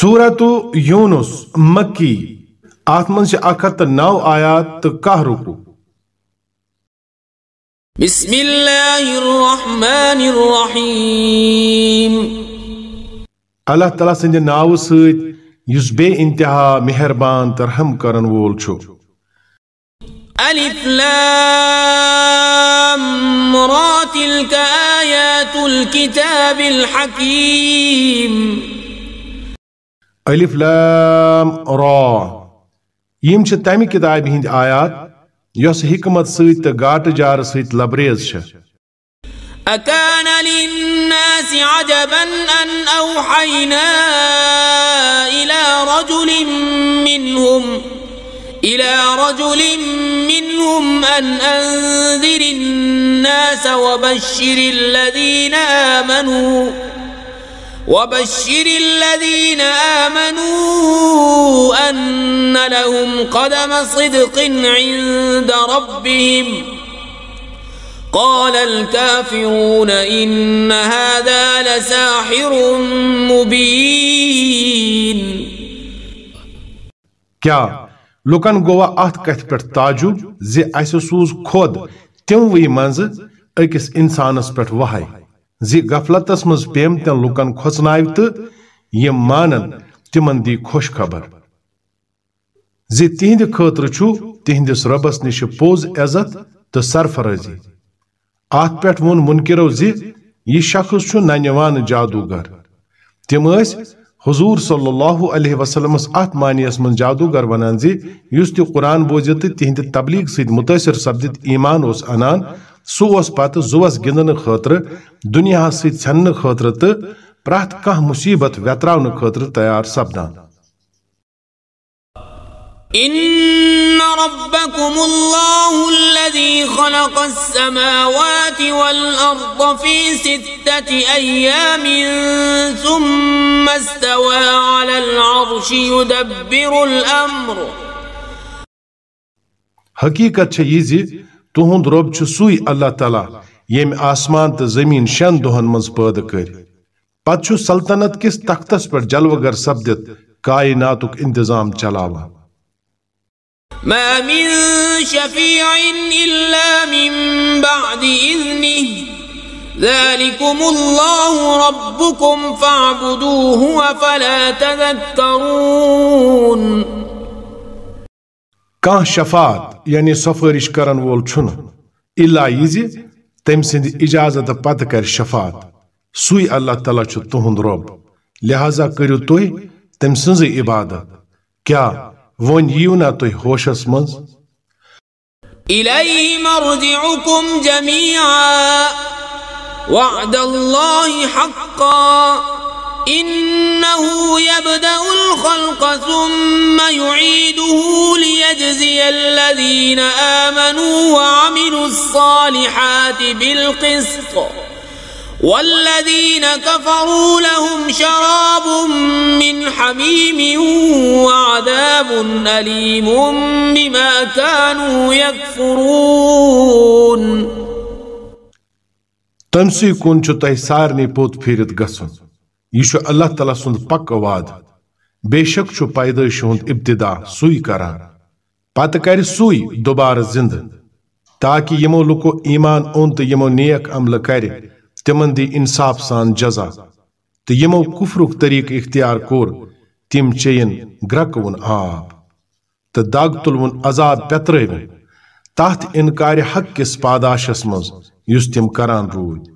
سورت یونس مکی ات من سے اک ہتھ نو آیات تو کہ رکو۔ بسم اللہ الرحمن الرحیم۔ اللہ تعالیٰ سند ناو ست یس بے انتہا مہربان ترہم کرن وول چھو الف لام را تلك آیات الكتاب الحکیم۔ ألف لام را. یم چھ تمہ کتاب ہند آیات؟ یس حکمت ست تو گاٹ جار ست لبریز چھ أكان للناس عجبا أن أوحينا إلى رجل منهم إلى رجل منهم أن أنذر الناس وبشر الذين آمنوا. وبشر الذين آمنوا أن لهم قدم صدق عند ربهم. قال الكافرون إن هذا لساحر مبين. کیا لوکن گوا ات کت پہ تعجب زی اس سوز خود تموی منز اکس انسانس پہ وحی زی غفلتس مز پیم تن لوکن کھوچنائو تو یم مانن تمن دی خوش خبر۔ زی تہند خاطر چھو تہندس ربس نش پوز عزت تو سرفرازی۔ ات پہ وون منکرو زی یہ شخص چھو ننوان جادوگر۔ تم اس حضور صلی اللہ علیہ وسلم ات معنیس من جادوگر ونان زی، یس تہ قرآن بوزت تو تہند تبلیغ سید متاثر سپدت ایمان اس انان۔ سہ اس پتہ زوس گندن خاطر دنیا سید ژھنن خاطر تو پرت کانٛہہ مصیبت ویتراون خاطر تیار سپدان إن ربكم الله الذي خلق السماوات والأرض في ستة أيام ثم استوى على العرش يدبر الأمر حقیقت چھ یہ زی تہند رب چھ اللہ تعالی یم آسمان تو زمین شن دہن مز پید کر پت سلطنت کس تختس پر جلوگر سپدت کائناتک انتظام چلاوان۔ ما من شفيع إلا من بعد إذنه۔ ذلكم الله ربكم فاعبدوه وفلا تذكرون۔ کان شفاعت یعنی سفارش کرن وول چھن الا یزی تم سند اجازت پتہ کر شفاعت۔ سوی اللہ تعالی چھ تہند رب۔ لہذا کریو تُہۍ تم سنز عبادت۔ کیا ون یو نا تھی ہوشس مز إليه مرجعكم جميعا وعد الله حقا۔ إنه يبدأ الخلق ثم يعيده ليجزي الذين آمنوا وعملوا الصالحات بالقسط. والذين كفروا لهم شراب من حميم وعذاب أليم بما كانوا يكفرون. تہ سارنی پوت پھیرت گسن یہ اللہ تعالیٰ سند پک وعد۔ بے شک چھ پیدائش ہند ابتدا سوئی کران۔ پتہ کر سوئی دوبارہ زند۔ تاکہ یمو لکو ایمان اون تو یمو نیک عمل کرے تمن دی انصاف سان جزا۔ تو یمو کفرک طریق اختیار کور، تم چین گرکون آب۔ تو داغ تلون عذاب پترون تحت انکار حق کس پاداشس مز یس تم کران رود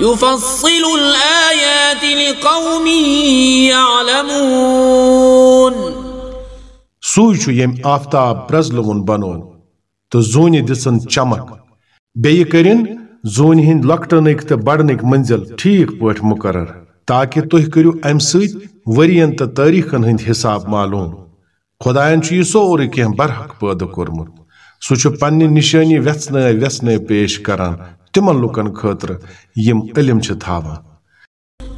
يفصل الآيات لقوم يعلمون. سوی چھُ یم آفتاب برزلون بنون، تو زونہِ دِژن چمک۔ بیٚیہِ کٔرِن زونہِ ہٕنٛدۍ لۄکٹنٕکۍ تہٕ بڑنٕکۍ منزل ٹھیٖک پٲٹھۍ مقرر، تاکہِ تُہۍ کٔرِو امہِ سۭتۍ ؤرین تہٕ تٲریٖخن ہٕنٛدۍ حساب معلوم۔ خدایان چھ یہ سورے کی برحق پیدا کورمت۔ سہ چھ پنہ نشانی ویژن ویژن پیش کران۔ تمن لکن خاطر یم علم چھ تھاوان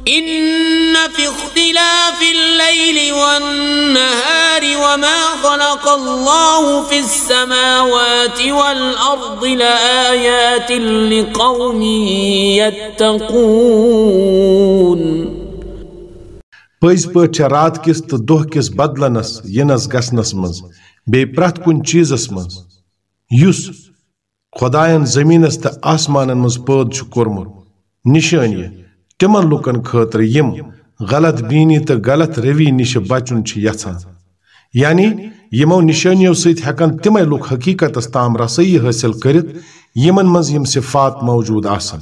إن في اختلاف الليل والنهار وما خلق الله في السماوات والأرض لآيات لقوم يتقون. پز پہ رات کس تو دہ کس بدلنس ینس گسنس مز بی پرت کن چیزس مز یس خدائن زمینس تو آسمان مز پود چھ کورمت نشانی تمن لکن خاطر یم. غلط بینی تو غلط روی نش بچن چھ یژھان یعنی یمو نشانیو ست ہکن تمے لوک حقیقت تام رسائی حاصل کرت یمن مز یم صفات موجود آسن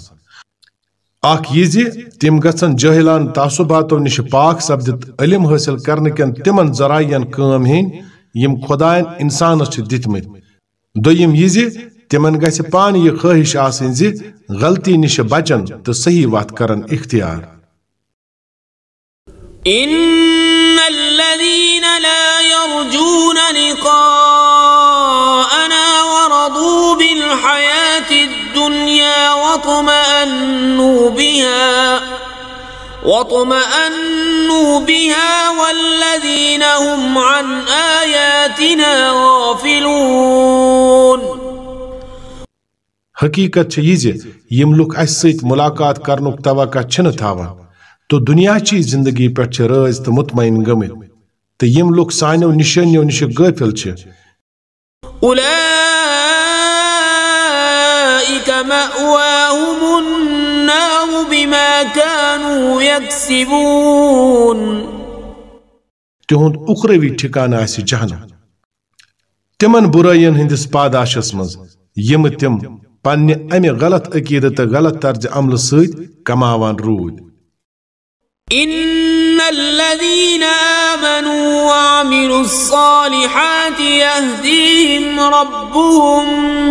اخ یہ زی تم گژھن جاہلان تعصباتو نش پاک سپدت علم حاصل کرنے کن تمن ذرائعن کام ہین، یم خدائن انسانس دتمت. دویم یہ تمن گژھِ پان یہ خواہش آسن زِ غلطی نش بچن تو صحیح وت کرن اختیار۔ إن الذين لا يرجون لقاءنا ورضوا بالحياة الدنيا واطمأنوا بها واطمأنوا بها والذين هم عن آياتنا غافلون۔ حقیقت یہ زِ یم لوک اس سۭتۍ ملاقات کرنُک توقع تھاوان تو دنیا چی زندگی پٮ۪ٹھ چھِ تہٕ مطمئن گٔمٕتۍ تہٕ یم لوک سانیو نشانیو نِش غٲفِل چھِ مأواهم النار بما كانوا يكسبون تِہُنٛد اُخروی ٹھِکانہٕ آسہِ جہنم۔ تِمن بُرٲیین ہٕنٛدِس پاداشس منٛز یِم تِم پننہِ امہِ غلط عقیدٕ تہٕ غلط طرزِ عملہٕ سۭتۍ کماوان روٗدۍ إن الذين آمنوا وعملوا الصالحات يهديهم ربهم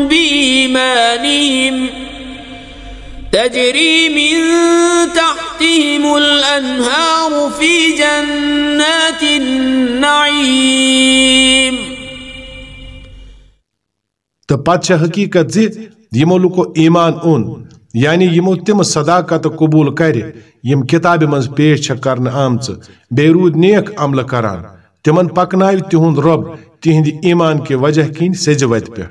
بإيمانهم تجري من تحتهم الأنهار في جنات النعيم. تہٕ پتہٕ حقیٖقت زِ یِمو لُکو ایمان اون یعنی یمو تم صداقت قبول کر، یم کتاب مز پیش چھ کرن آمچ بے رود نیک عمل کران، تمن پکناو تہند رب تہند ایمان کے وجہ کن سجوت پہ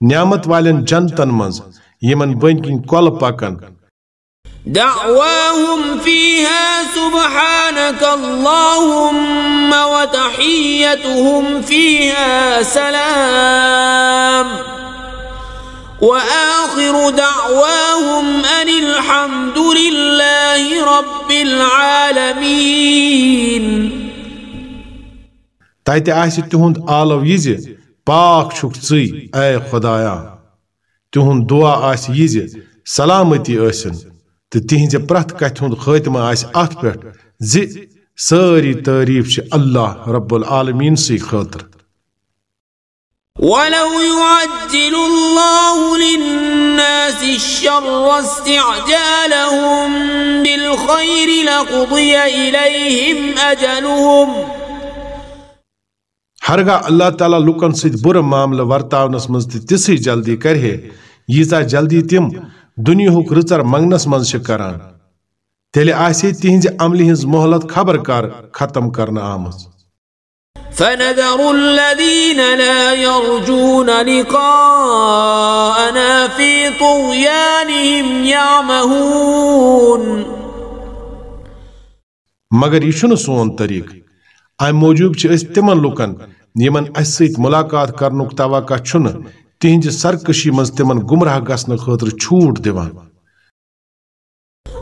نعمت والن جنتن مز یمن بن کن کل پکن۔ دعواهم فيها سبحانك اللهم وتحيتهم فيها سلام۔ وآخر دعواهم أن الحمد لله رب العالمين. تتہ آسہِ تِہُنٛد آلو یہِ زِ پاک چھُکھ ژٕے اے خۄدایا تِہُنٛد دعا آسہِ یہِ زِ سلامتی ٲسِن تہٕ تِہنٛزِ پرٛٮ۪تھ کتھِ ہُنٛد خٲتمہٕ آسہِ اتھ پٮ۪ٹھ زِ سٲری تعریٖف چھِ اللہ رب العالمیٖن سٕے خٲطرٕ ولو يعجل الله للناس الشر استعجالهم بالخير لقضي إليهم أجلهم. ہرگاہ اللہ تعالیٰ لُکن سۭتۍ بُرٕ معاملہٕ ورتاونس منٛز تہِ تِژھٕے جلدی کرِہے ییٖژاہ جلدی تِم دُنیہُک رٕژر منگنس منٛز چھِ کران تیٚلہِ آسہِ تِہنٛزِ عملہِ ہٕنٛز مۄہلت خبر کر ختم کرنہٕ آمٕژ فنذر الذين لا يرجون لقاءنا في طغيانهم يعمهون. مگر یہ چھُنہٕ سون طریقہٕ امہِ موٗجوٗب چھِ أسۍ تِمن لُکن یِمن اَسہِ سۭتۍ مُلاقات کرنُک توقع چھُنہٕ تِہنٛزِ سرکشی منٛز تِمن گمراہ گژھنہٕ خٲطرٕ چھوٗٹ دِوان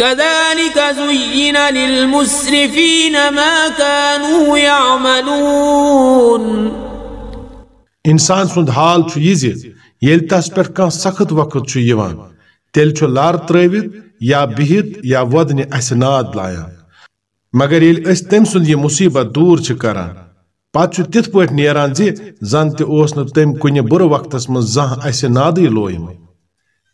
كذلك زين للمسرفين ما كانوا يعملون. انسان سُنٛد حال چھُ یہِ زِ یل تس پہ کان سخت وقت چھ یوان، تیل چھ لار تروت یا بہت یا ودن اس ناد لایان مگر یل اس تم سند یہ مصیبت دور چھ کران۔ پت چھ تت پٹ نیران زی زن تہ اوس نہ تم کن بر وقتس من زہ اس نادی لویم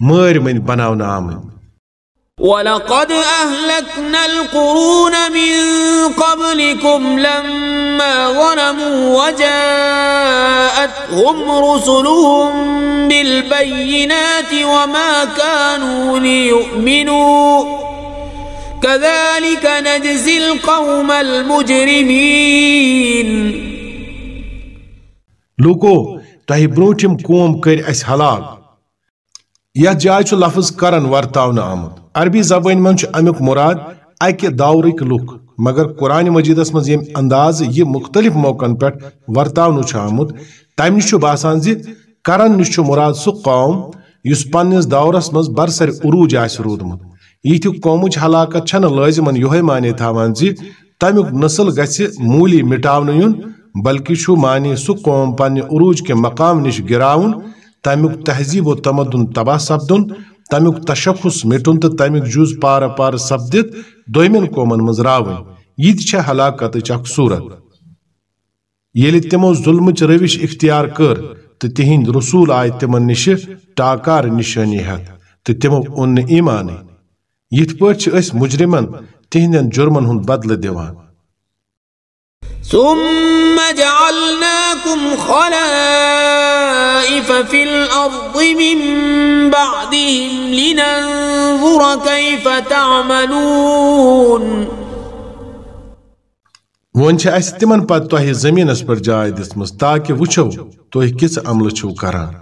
مير من بناؤنا آمن ولقد أهلكنا القرون من قبلكم لما ظلموا وجاءتهم رسلهم بالبينات وما كانوا ليؤمنوا. كذلك نجزي القوم المجرمين. لوكو تۄہہِ برٛوٗنٛٹھِم قوم کٔرۍ اَسہِ ہلاک یتھ جایہِ چھُ لفظ کرن ورتاونہٕ آمُت۔ عربی زبان من امیک مراد اکہ دورک لک مگر قرآن مجیدس من یم انداز یہ مختلف موقعن پہ ورتاؤن آمت تم نش باسان زی کرن نش مراد سہ قوم اس پنس دورس مز برسر عروج آس رودمت۔ یہ قومچ ہلاکت چھن لازمن یہ معنی تھاوان زی تمیک نسل گژھِ مولی مٹاون یون بلکہ چھُ معنی سہ قوم پنہ عروج کے مقام نش گراون، تمیک تہذیب و تمدن تباہ سپدن، تمیک تشخص مٹن تو تمیک جز پار پار سپدت دومن قومن مز راون یہ ہلاکت اخ صورت یل تمو ظلمچ روش اختیار کر تو تہند رسول آئے تمن نش ٹاکار نشانی ہتھ تو تمو اون ایمان یت پٲٹھۍ چھِ أسۍ مجرمن تہندین جرمن ہند بدلہ دیوان۔ ثم جعلناكم خلائف في الأرض من بعدهم لننظر كيف تعملون. ون چھ اس تمن پت تہ زمینس پر جائے دسمس تاکہ وچھو تہ کس عمل چھو کران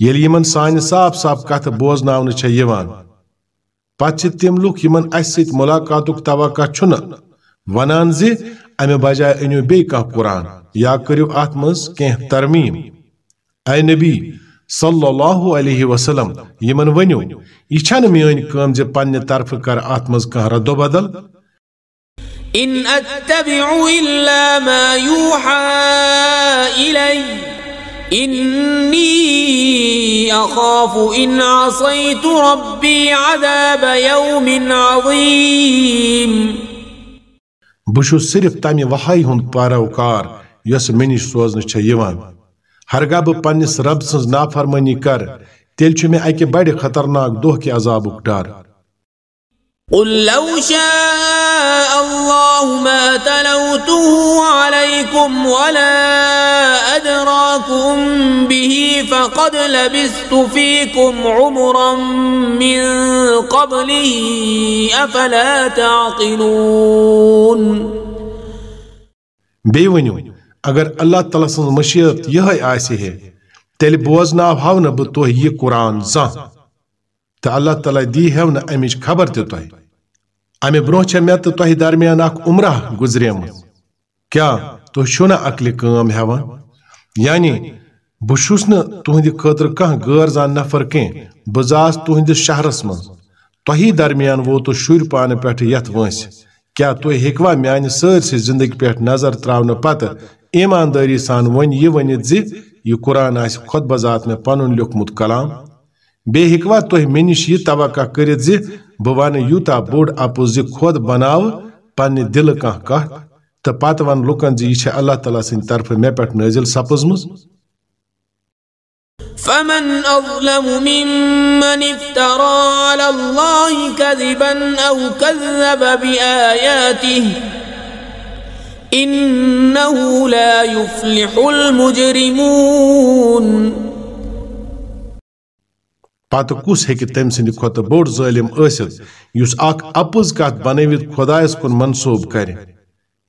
یل یمن سان صاف صاف کت بوزناون چھ یوان پت چھ تم لوک یمن اس سیت ملاقاتک توقع چھن ونان زی امہ بجائے انیو بی کہ قرآن یا کریو ات مز کینہ ترمیم اے نبی صلی اللہ علیہ وسلم یمن ونیو یہ چھن میٲنۍ کٲم زِ پننہِ طرفہٕ کر ات مز کانٛہہ ردو بدل ان اتبع الا ما يوحى الي إني أخاف إن عصيت ربي عذاب يوم عظيم. بشو صرف تامي وحاي هند پاروکار یس منش سوزن چھ یوان ہرگاہ بہ پنس رب سنز نافرمانی کر تیل چھ میں اکہ بڑ خطرناک دہ کے عذابک ڈر قل لو شاء الله ما تلوته عليكم ولا أدراكم به فقد لبست فيكم عمرا من قبله أفلا تعقلون؟ بيونيو اگر اللہ تعالیٰ سن مشیت یہ آسی ہے تیل بوزنا ہاو نہ بہ تو یہ قرآن زان. تو اللہ تعالیٰ دی ہے نا امچ خبر تہ تہ امہ برو مے تو تہ درمیان اخ عمرہ گزریم کیا تو چھنا عقل کام ہیوان یعنی بشوس نہ تہندی خاطر کان غیر زان نفر کین بزاس تہندس شہرس من تہی درمیان وہ تو شر پان پٹھ یت ونس کیا تو ہیکوا میان سرسی زندگی پٹھ نظر تراون پتہ ایمانداری سان ون یہ ونت زی یہ قرآن آس خود بذات میں پنن لیکھمت کلام؟ بے ہکوا تہ مے نش یہ توقع کرت زی بہ ون یوتا بوڑ اپو خود بناو پنہ دل کان کت تو پتہ ون لکن زی یہ اللہ تعالیٰ سند طرف مے پہ نازل سپزمز فمن أظلم ممن افترى على الله كذبا أو كذب بآياته إنه لا يفلح المجرمون پتہ کس ہیکہ تم سند کھت بوڑ ظالم ٲسِتھ یُس اکھ اپز کتھ بنٲوِتھ خۄدایس کُن منسوب کرِ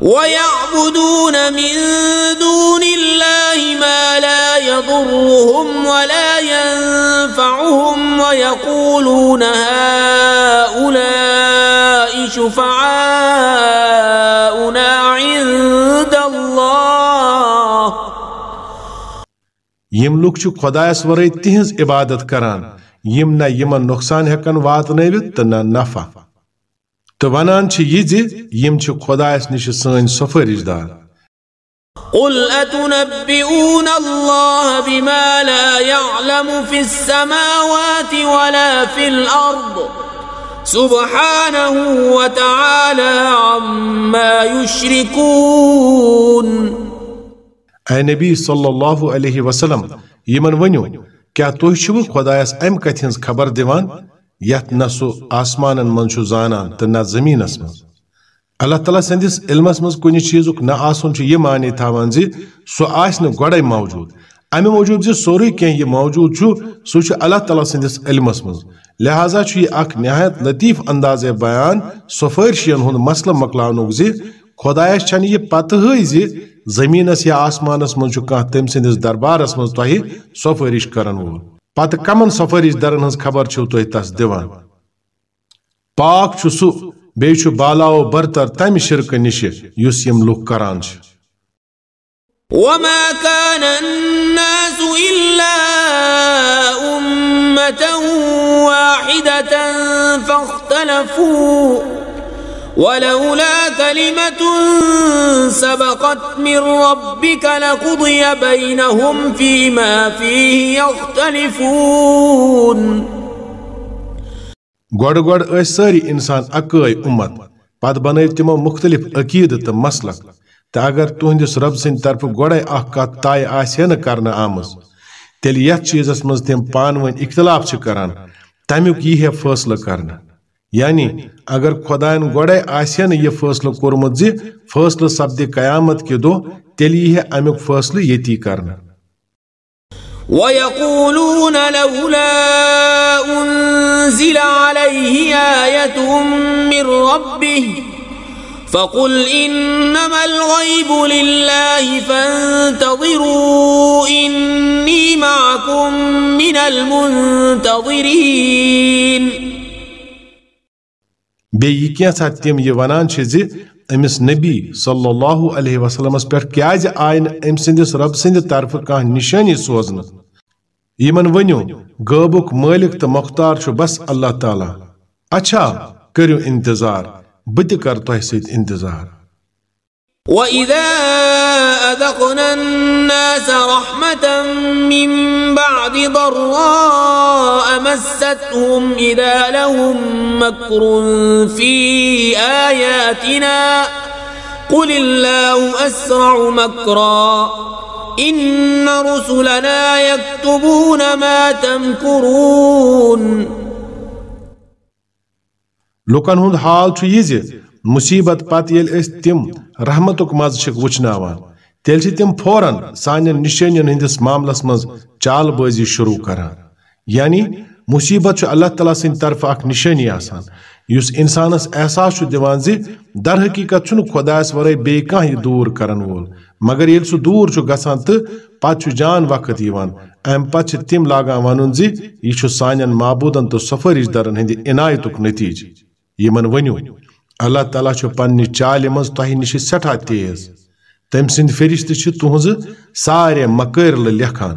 ويعبدون من دون الله ما لا يضرهم ولا ينفعهم ويقولون هؤلاء شفعاؤنا یم لوک چھ خدایس ورے تہنز عبادت کران۔ یم نہ یمن نقصان ہیکن واتنٲوِتھ تہٕ نہ نفع۔ تو ونان چھ یہ زی یم چھ خدایس نش سن سفارش دار۔ قل أتنبئون الله بما لا يعلم في السماوات ولا في الأرض۔ سبحانه وتعالى عما يشركون اے نبی صلی اللہ علیہ وسلم، یمن ونیو، کیا تُہۍ چھِوٕ خۄدایس امہِ کتھِ ہٕنٛز خبر دِوان یت نہ سہ آسمان من زانان تو نہ زمینس من۔ اللہ تعالیٰ سندس علمس من کن چیز نہ آسن یہ معنی تھوان زی سہ آس گۄڈے موجود۔ امہ موجود زی، سوری کی یہ موجود سہ اللہ تعالیٰ سندس علمس من۔ لہذا یہ اخ نہایت لطیف انداز بیان سفارشین ہند مسئلہ مکلانک زی۔ خدایس چھن یہ پتہ زی زمینس یا آسمانس من تم سندس دربارس من تہ سفارش کرن وول۔ پتہ کمن سفارش درن ہز خبر چھو تو تس دیوان پاک چھو سو بے چھو بالا و برتر تم شرک نش یس یم لوک کران چھ۔ وما كان الناس إلا أمة واحدة فاختلفوا ولولا كلمة سبقت من ربك لقضي بينهم فيما فيه يختلفون. گۄڈٕ گۄڈٕ ٲسۍ سٲری اِنسان اکٲے اُمت. پتہٕ بنٲو تِمو مُختٔلِف عقیٖدٕ تہٕ مسلک تہٕ اگر تُہنٛدِس رۄب سٕنٛدِ طرفہٕ گۄڈے اکھ کتھ طے آسہِ ہے نہٕ کرنہٕ آمٕژ تیٚلہِ یتھ چیٖزس منٛز تِم پانہٕ ؤنۍ اختلاف چھِ کران تمیُک یی ہے فٲصلہٕ کرنہٕ یعنی اگر خدائن گوڑے آسین یہ فیصلہ کورمت زی، فیصلہ سپدِ قیامت کے دو، تیلی ہے امیک فیصلہ یتی کرنا۔ ويقولون لولا أنزل عليه آية من ربه فقل إنما الغيب لله فانتظروا إني معكم من المنتظرين بیٚیہِ کینٛژھا تِم یہِ وَنان چھِ زِ أمِس نبی صلی اللہ علیہ وسلمس پٮ۪ٹھ کیٛازِ آیہِ نہٕ أمۍ سٕنٛدِس رۄب سٕنٛدِ طرفہٕ کانٛہہ نِشٲنی سوزنہٕ یِمن ؤنِو غٲبُک مٲلِک تہٕ مۄختار چھُ بس اللہ تعالیٰ۔ اچھا کٔرِو انتظار بہٕ تہِ کر تۄہہِ سۭتۍ انتظار۔ وَإِذَا أَذَقْنَا النَّاسَ رَحْمَةً مِّن بَعْدِ ضَرَّاءَ مَسَّتْهُمْ إِذَا لَهُم مَّكْرٌ فِي آيَاتِنَا قُلِ اللَّهُ أَسْرَعُ مَكْرًا إِنَّ رُسُلَنَا يَكْتُبُونَ مَا تَمْكُرُونَ لوکن ہند حال چھُ یہِ زِ مصیبت پتہ یل اس تم رحمتک مز وچناوان تیل چھ تم فوراً سان نشانین ہندس معاملس مز چال بازی شروع کران یعنی مصیبت اللہ تعالیٰ سن طرف اخ نشانی آسان۔ یس انسانس احساس چھ دیوان زی در حقیقت چھن خدایس ورے کان یہ دور کرن وول۔ مگر یل سو دور چھ گسان تو پت جان وقت یوان ام پت تم لاگان ونن زی یہ چھ سانین معبودن تو سفرش درن ہند عنایتک نتیج یمن ونیو اللہ تعالیٰ چھو پننی چال مز تہ نش سٹھا تیز۔ تم سند فرشت چھ تہذ سارے مکرل لکھان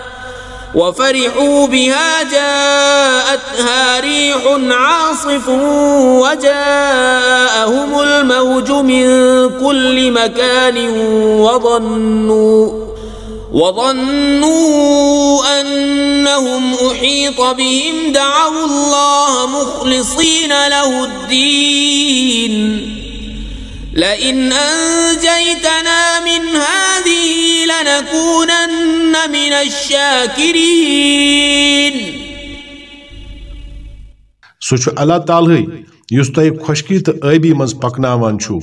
وفرحوا بها جاءتها ريح عاصف وجاءهم الموج من كل مكان وظنوا وظنوا أنهم أحيط بهم دعوا الله مخلصين له الدين. لئن أنجيتنا من هذه لنكونن من الشاكرين. سہ چھ اللہ تعالی یس تہ خشکی تو ابی مز پکناوان چھو۔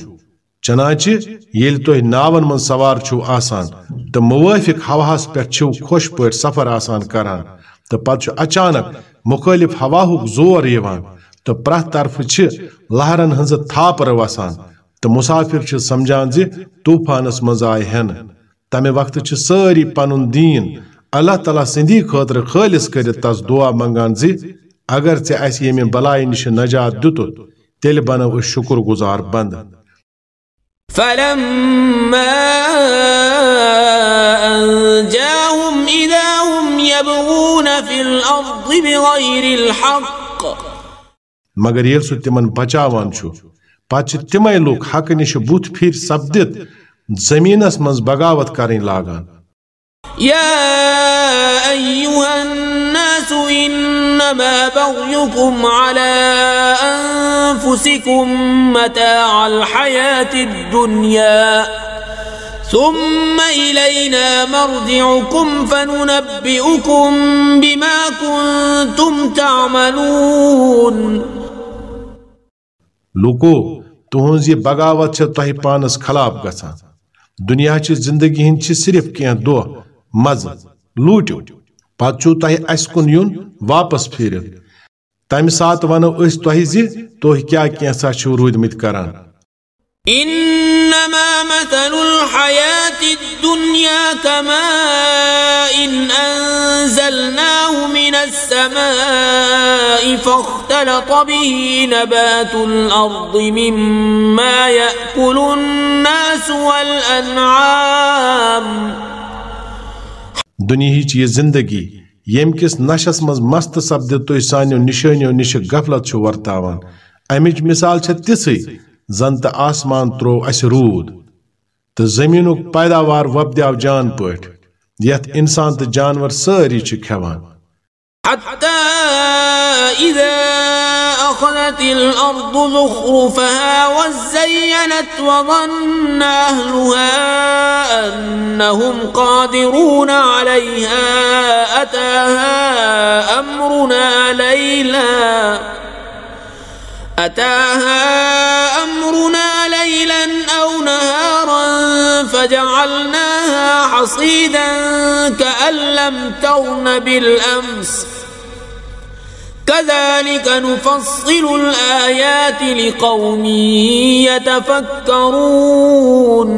چنانچہ یل تہ ناون من سوار چھو آسان تو موافق ہواہس پہ چھو خوش پٹ سفر آسان کران تو پتہ چھ اچانک مخالف ہواہک زور یوان تو پرہ طرف چھ لہرن ہنز تھاپر وسان تو مسافر چھ سمجھان زی طوفانس مز آئے ہن تمہ وقت چھ ساری پنن دین اللہ تعالیٰ سندی خاطر خالص کرت تس دعا منگان زی اگر ژے اسہ یمہ بلائی نش نجات دتت تیل بنو شکر گزار بند فلما أنجاهم إذا هم يبغون في الأرض بغير الحق مگر یل سہ تمن بچاوان چھو چھ تمے لوگ حق نش بوت پھر سپدت زمینس مز بغاوت کریں لاگان يا أيها الناس إنما بغيكم على أنفسكم متاع الحياة الدنيا. ثم إلينا مرجعكم فننبئكم بما كنتم تعملون. لوکو تہنز یہ بغاوت چھ تہ پانس خلاف گژھان دنیا چی زندگی ہند چی صرف کینٛہہ دۄہ مزٕ لوٗٹِو پتہٕ چھُو تۄہہِ اَسہِ کُن یُن واپس پھیرِتھ تمہِ ساتہٕ ونو أسۍ تۄہہِ زِ تُہۍ کیٛاہ کینٛژھا چھِو روٗدمٕتۍ کران۔ إنما مثل الحياة الدنيا كماء إن أنزلناه من السماء فاختلط به نبات الأرض مما يأكل الناس والأنعام. دنیاہٕچ یہ زندگی. یم کس نشس مز مست سپدِتھ تُہۍ سانیو نشٲنیو نِش غفلت چھُ ورتاوان. امِچ مثال چھےٚ تِژھٕے زن تہٕ آسمان تروو اسہِ روٗد. تہٕ زٔمیٖنُک پیداوار وۄپدیو جان پٲٹھۍ یتھ انسان تہٕ جانور سٲری چھِ کھٮ۪وان حتى إذا أخذت الأرض زخرفها وزينت وظن أهلها أنهم قادرون عليها أتاها أمرنا ليلا أتاها أمرنا ليلا أو نهارا فجعلناها حصيدا كأن لم تغن بالأمس. كذلك نفصل الآيات لقوم يتفكرون.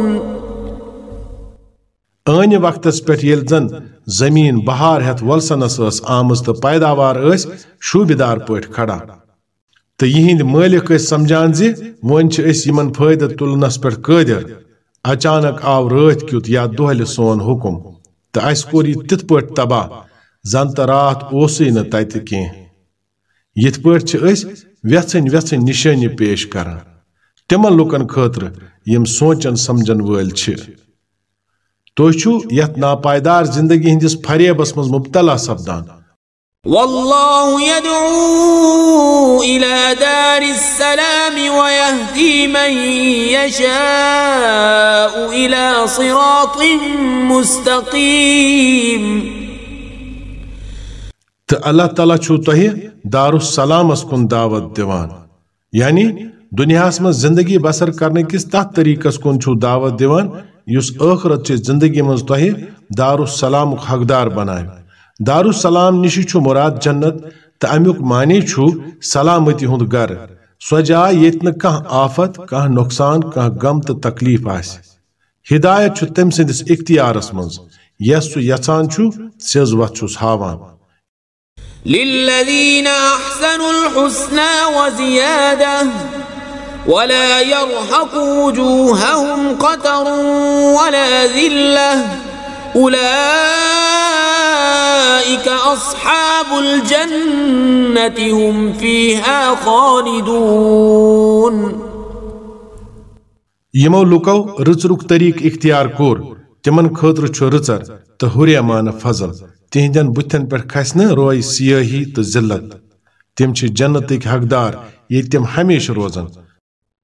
ٲنہِ وقتس پٮ۪ٹھ ییٚلہِ زن زمیٖن بہار ہٮ۪تھ وولسنس ٲس آمٕژ تہٕ پیداوار ٲسۍ شوٗبِدار پٲٹھۍ کھڑا. تہٕ یِہنٛدۍ مٲلِک ٲسۍ سمجھان زِ وۄنۍ چھِ أسۍ یِمن فٲیدٕ تُلنس پٮ۪ٹھ قٲدِر اچانک آو رٲتھ کیُتھ یا دۄہلہِ سون حُکم تہٕ اَسہِ کوٚر یہِ تِتھ پٲٹھۍ تباہ زن تہٕ راتھ اوسُے نہٕ تتہِ کینٛہہ یِتھ پٲٹھۍ چھِ أسۍ ویژھٕنۍ ویژھٕنۍ پیش کران تِمن لُکن خٲطرٕ یِم سونچن سمجھن وٲلۍ چھِ تُہۍ چھُو یتھ ناپایدار زندگی ہٕنٛدِس فریبس منٛز مبتلا سپدان والله يدعو إلى دار السلام ويهدي من يشاء إلى صراط مستقيم. تہٕ اللہ تعالیٰ چھُو تۄہہِ دارالسلامس کُن دعوت دِوان یعنی دُنیاہس منٛز زندگی بسر کرنٕکِس تتھ طریٖقس کُن چھُو دعوت دِوان یُس ٲخرت چہِ زندگی منٛز تۄہہِ دارالسلامُک حقدار بناوِ دارالسلام نِشی چھُ مراد جنت تہٕ امیُک معنی چھُ سلامتی ہُنٛد گرٕ سۄ جاے ییٚتہِ نہٕ آفت کانٛہہ نۄقصان کانٛہہ غم تہٕ تکلیف آسہِ ہدایت چھُ تٔمۍ سٕنٛدِس اختیارس منٛز۔ یس سُہ یژھان چھُ سیٚز وتھ چھُس ہاوان للذين أحسنوا الحسنى وزيادة ولا يرهق وجوههم قتر ولا ذلة أولئك أصحاب الجنة هم فيها خالدون یمو لوکو رٕژرُک طریٖقہٕ اختیار کوٚر، تِمن خٲطرٕ چھُ رٕژر تہٕ ہُریمانہٕ فضل، تِہنٛدٮ۪ن بُتھٮ۪ن پٮ۪ٹھ کھسہِ نہٕ روے سیٲہی تہٕ ذلت۔ تِم چھِ جنتٕکۍ حقدار ییٚتہِ تِم ہمیشہٕ روزن۔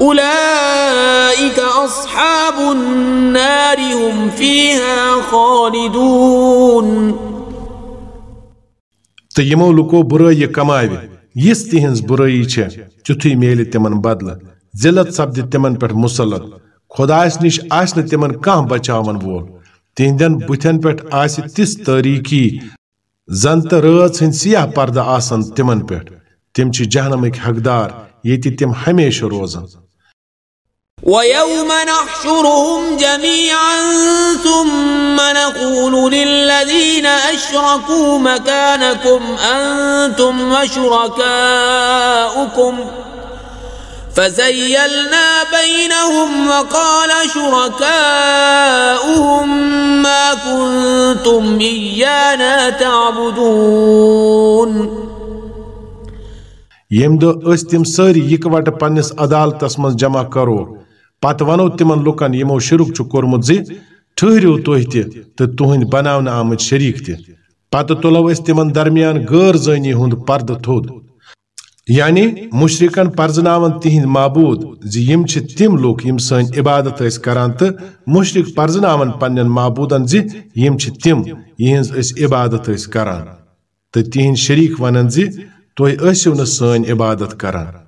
أولئك أصحاب النار هم فيها خالدون تو یمو لکو برائی کماوِ یس تہنز برائی چھ تیتھے میلہِ تمن بدلہ ذلت سپدِ تمن پٮ۪ٹھ مسلط خدایس نش آس نہٕ تمن کانٛہہ بچاون وول تہندین بُتھین پٮ۪ٹھ آسہِ تِژھ تٲریٖکی زن تہٕ رٲژ ہٕنٛدۍ سیاہ پردٕ آسن تمن پٮ۪ٹھ تِم چھِ حقدار ییٚتہِ تِم ہمیشہ روزن ويوم نحشرهم جميعا ثم نقول للذين أشركوا مكانكم أنتم وشركاؤكم. فزيلنا بينهم وقال شركاؤهم ما كنتم إيانا تعبدون. تم ساری اکوٹ پنس عدالتس من جمع کرو پتہ ونو تمن لکن یمو شرک چھ کورمت زی ٹھہرو تھی تہ تہند بناونہ آمت شریک تہ۔ پتہ تلو اس تمن درمیان غیر زانی ہند پرد تھود۔ یعنی مشرکن پرزناون تہند معبود زی یم چھ تم لوک یم سن عبادت اس کران تو مشرک پرزناون پنن معبودن زی یم چھ تم یہنز اس عبادت اس کران۔ تہند شریک ونن زی توہی سن عبادت کران۔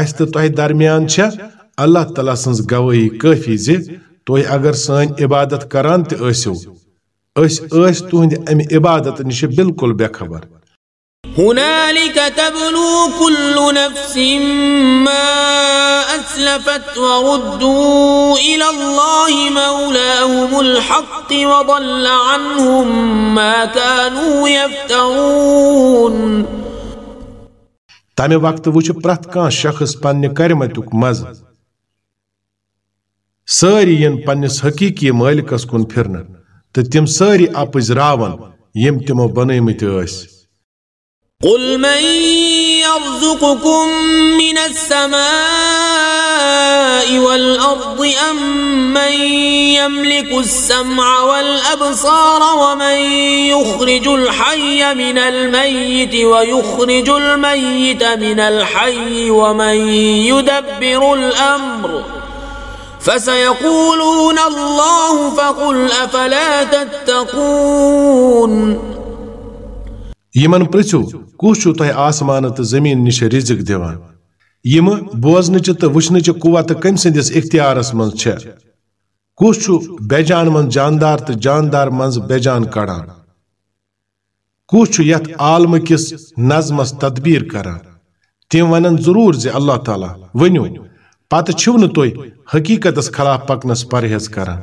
اس تو درمیان چھ اللہ تعالیٰ گواہی کافی تو اگر عبادت کران تہ عبادت نش بے خبر هنالك تبلو كل نفس ما أسلفت وردوا إلى الله مولاهم الحق وضل عنهم ما كانوا يفترون. تمہ وقت وچھ پرت کان شخص پنہ کرمتک مز۔ ساری ین پنس حقیقی مالکس کن پھرن تو تم ساری اپز راون یم تمو بنیمت اس قل من يرزقكم من السماء والأرض أم من يملك السمع والأبصار ومن يخرج الحي من الميت ويخرج الميت من الحي ومن يدبر الأمر فسيقولون الله فقل أفلا تتقون پرژھو کس چھو تہ آسمان تو زمین نش رزق دیوان یم بوزنچ تو وچنچ قوت کم سندس اختیارس من چھ کس بے جان من جاندار تو جاندار منز بے جان کڑان؟ کس یت عالم کس نظمس تدبیر کران؟ تم ونن ضرور زی اللہ تعالی ونیو پتہ چھو نہ توy حقیقتس خلاف پکنس پرہیز کران۔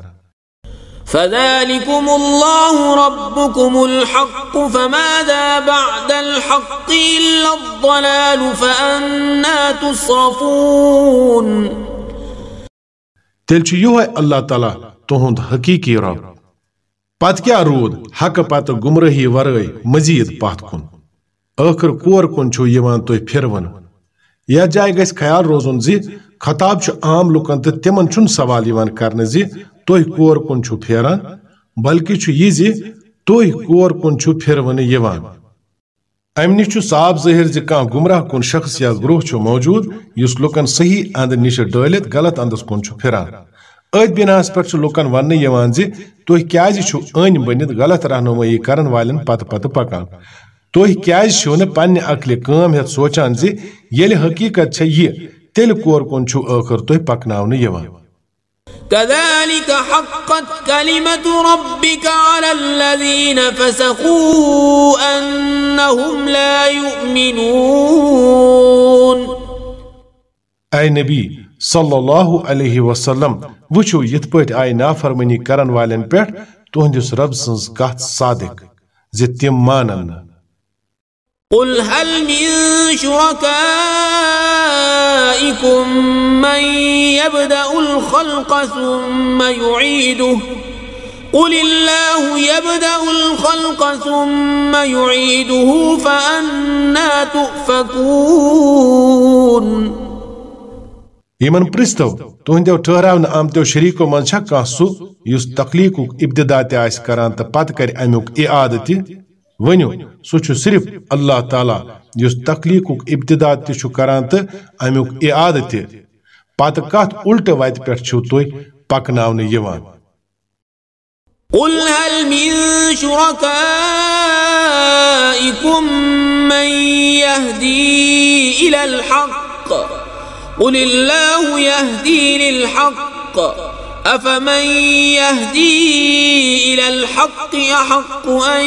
فذلكم الله ربكم الحق فماذا بعد الحق إلا الضلال فأنا تصرفون. تیل یہ اللہ تعالیٰ تہند حقیقی رب۔ پت کیا رود حق پت گمرہی ورائے مزید پات کن۔ آخر کور کن چھو یوان تو پھرون یا جائے گیس خیال روزن زی خطاب چھ عام لکن تو تمن چھ سوال یوان کرنے زی توہی کور کن چھو پھیران، بلکہ چھو یہ زی توہی کور کن چھو پھیرون یوان۔ امنی چھو صاحب ظاہر زی کان گمراہ کن شخص یا گروہ چھو موجود، یس لکن صحیح اند نش ڈالت غلط اندس کن چھو پھیران۔ ات بناس پر چھو لکن ون یوان زی، توہی کیازی چھو این بنید، غلط رہنمائی کرن والن پت پت پکان۔ توہی کیاز چھو نے پنہ عقل کام ہت سوچان زی یل حقیقت چھ یہ، تیل کور کن چھو آخر توہی پکناون یوان۔ كذلك حقت كلمة ربك على الذين فسقوا أنهم لا يؤمنون. أي نبي صلى الله عليه وسلم وچو يت آي آیہِ نافرمٲنی کرن والٮ۪ن پٮ۪ٹھ تُہنٛدِس رب سٕنٛز کتھ صادق زي تيم مانن. قل هل من شركائكم من يبدأ الخلق ثم يعيده؟ قل الله يبدأ الخلق ثم يعيده فأنا تؤفكون. یمن پرستو تہندو ٹھہراون آمتو شریکو من چھا کان سو یس تخلیق ابتدا تہ آس کران تو پتہ کر امیک تہ ونیو، سو چھ صرف اللہ تعالی یس تخلیق ابتدا تہ چھ کران تو امیک اعادہ تہ۔ پتہ کت الٹ وت پہ چھو تھی پکناون یوان۔ قل هل من شركائكم من يهدي إلى الحق؟ قل الله يهدي للحق۔ أفمن يهدي إلى الحق أحق أن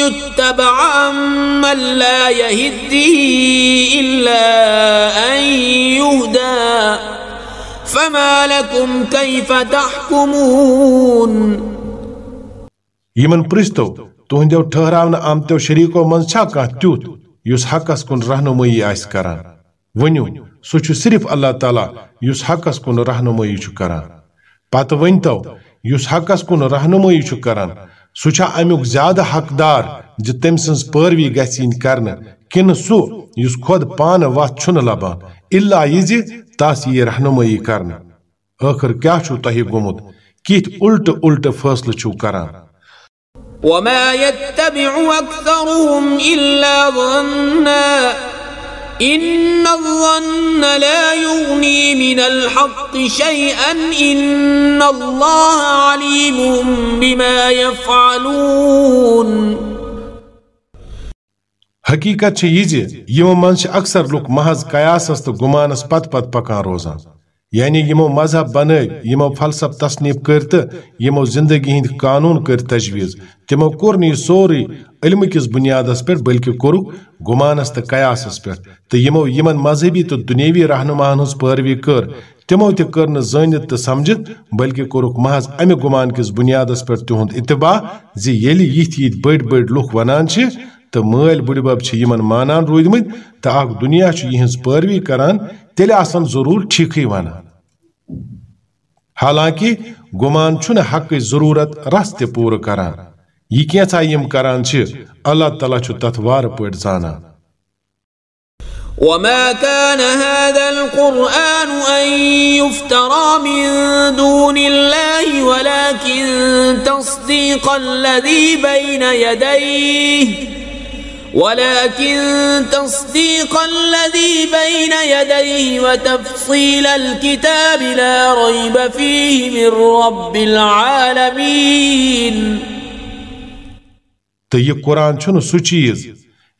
يتبع أمن لا يهدي إلا أن يهدى فما لكم كيف تحكمون؟ یمن پرستو تہندو ٹھہراون آمتو شریکو من چھا کانٛہہ تیُتھ یُس حقس کُن رہنمٲیی آسہِ کران ؤنِو سُہ چھُ صرف اللہ تعالیٰ یُس حقس کُن رہنمٲیی چھُ کران پتہٕ ؤنۍتو، یُس حقس کُن رہنمٲیی چھُ کران، سُہ چھا امیُک زیادٕ حقدار زِ تٔمۍ سٕنٛز پٲروی گژھِ یِنۍ کرنہٕ، کِنہٕ سُہ یُس خۄد پانہٕ وتھ چھُنہٕ لبان، الا یہِ زِ تس یی رہنمٲیی کرنہٕ۔ ٲخر کیٛاہ چھُو تۄہہِ گوٚمُت؟ کِتھ اُلٹہٕ اُلٹہٕ فٲصلہٕ چھُو کران؟ وما يتبع أكثرهم إلا ظنا إن الظن لا يغني من الحق شيئا إن الله عليم بما يفعلون. حقیقت چھے یہ زِ یمو من چھِ اکثر لُکھ محض قیاسس تہٕ گُمانس پتہٕ پتہٕ پکان روزان. یعنی یمو مذہب بنٲے، یمو فلسف تصنیف کر تو یمو زندگی ہند قانون کر تجویز، تمو کور نی سوری علم کس بنیادس پہ بلکہ کورک گمانس تو قیاسس پہ تو یمو یمن مذہبی تو دنیوی رہنماہن ہز پیروی کر۔ تمو تہ کر نہ تو سمجھت بلکہ کورک محض امہ گمان کس بنیادس پہ تہند اتباع زی یلی یت یت بڑ بڑ لوک ونان تو مل بڑ بب چھ مانان رودمت تو اخ دنیا چھ یہنز پیروی کران تیل آسان ضرور ٹھیک ونان۔ حالانکہ گمان چھن حق ضرورت رس تہ پور کران۔ یہ کیسا یم کران چھ، اللہ تعالیٰ چھ تت وار پٹ زانان۔ وما كان هذا القرآن أن يفترى من دون الله ولكن تصديق الذي بين يديه ولكن تصديق الذي بين يديه وتفصيل الكتاب لا ريب فيه من رب العالمين. یہ قرآن چھن سو چیز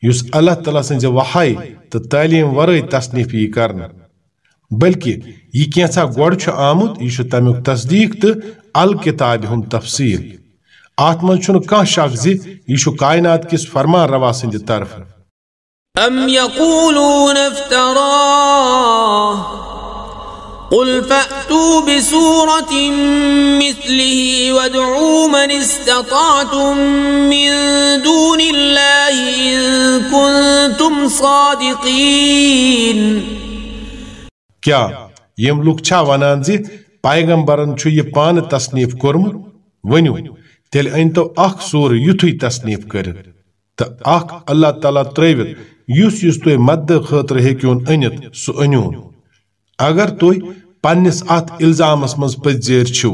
یس اللہ تعالیٰ سنز وحائی تو تعلیم ورائے تصنیف کرنا بلکہ یہ کینسا گوڑ چھ آمد یہ تمیک تصدیق تو الکتاب ہم تفصیل ات من کان شک زی یہ کائنات کس فرمان روا سند طرف۔ ام یقولون افتراه قل فأتوا بسورة مثله وادعوا من استطعتم من دون الله إن كنتم صادقين۔ کیا یم لوک چھا ونان زی پیغمبرن چھ یہ پان تصنیف کورمت ونیو تیل انتو اخ سور یتھوی تصنیف کرت تو اخ اللہ تعالیٰ تروت یس یس تھی مد خاطر ہیکون انت سہ انیون اگر تھی پنس ات الزامس مز پزیر چھو۔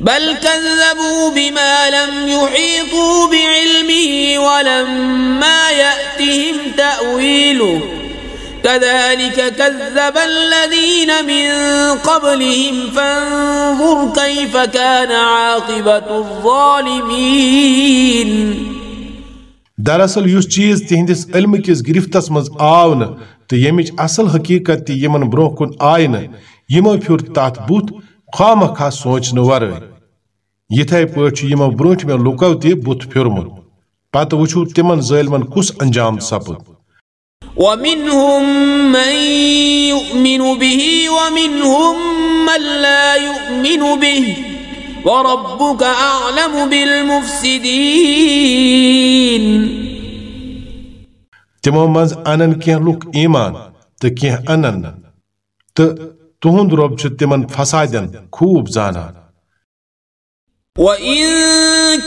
بل كذبوا بما لم يحيطوا بعلمه ولما يأتهم تأويله كذلك كذب الذين من قبلهم، فانظر كيف كان عاقبة الظالمين. دراصل یس چیز تہندس علم کس گرفتس مز آو تو یمچ اصل حقیقت تہ یمن برو کن آئی یمو پھر تات بت خواہ مخواہ سوچن ورائے یتھے پٲٹھۍ چھُ یِمو برٛونٛٹھمٮ۪و لُکو تہِ بُتھ پھیوٚرمُت پتہٕ وٕچھو تِمن ظٲلمن کُس انجام سپُد۔ ومنهم من يؤمن به ومنهم من لا يؤمن به وربك أعلم بالمفسدين. تمو منز انن لُکھ ایمان تہٕ کینٛہہ انن نہٕ تہٕ تُہُنٛد رۄب چھُ تِمن فسادن خوب زانان وَإِن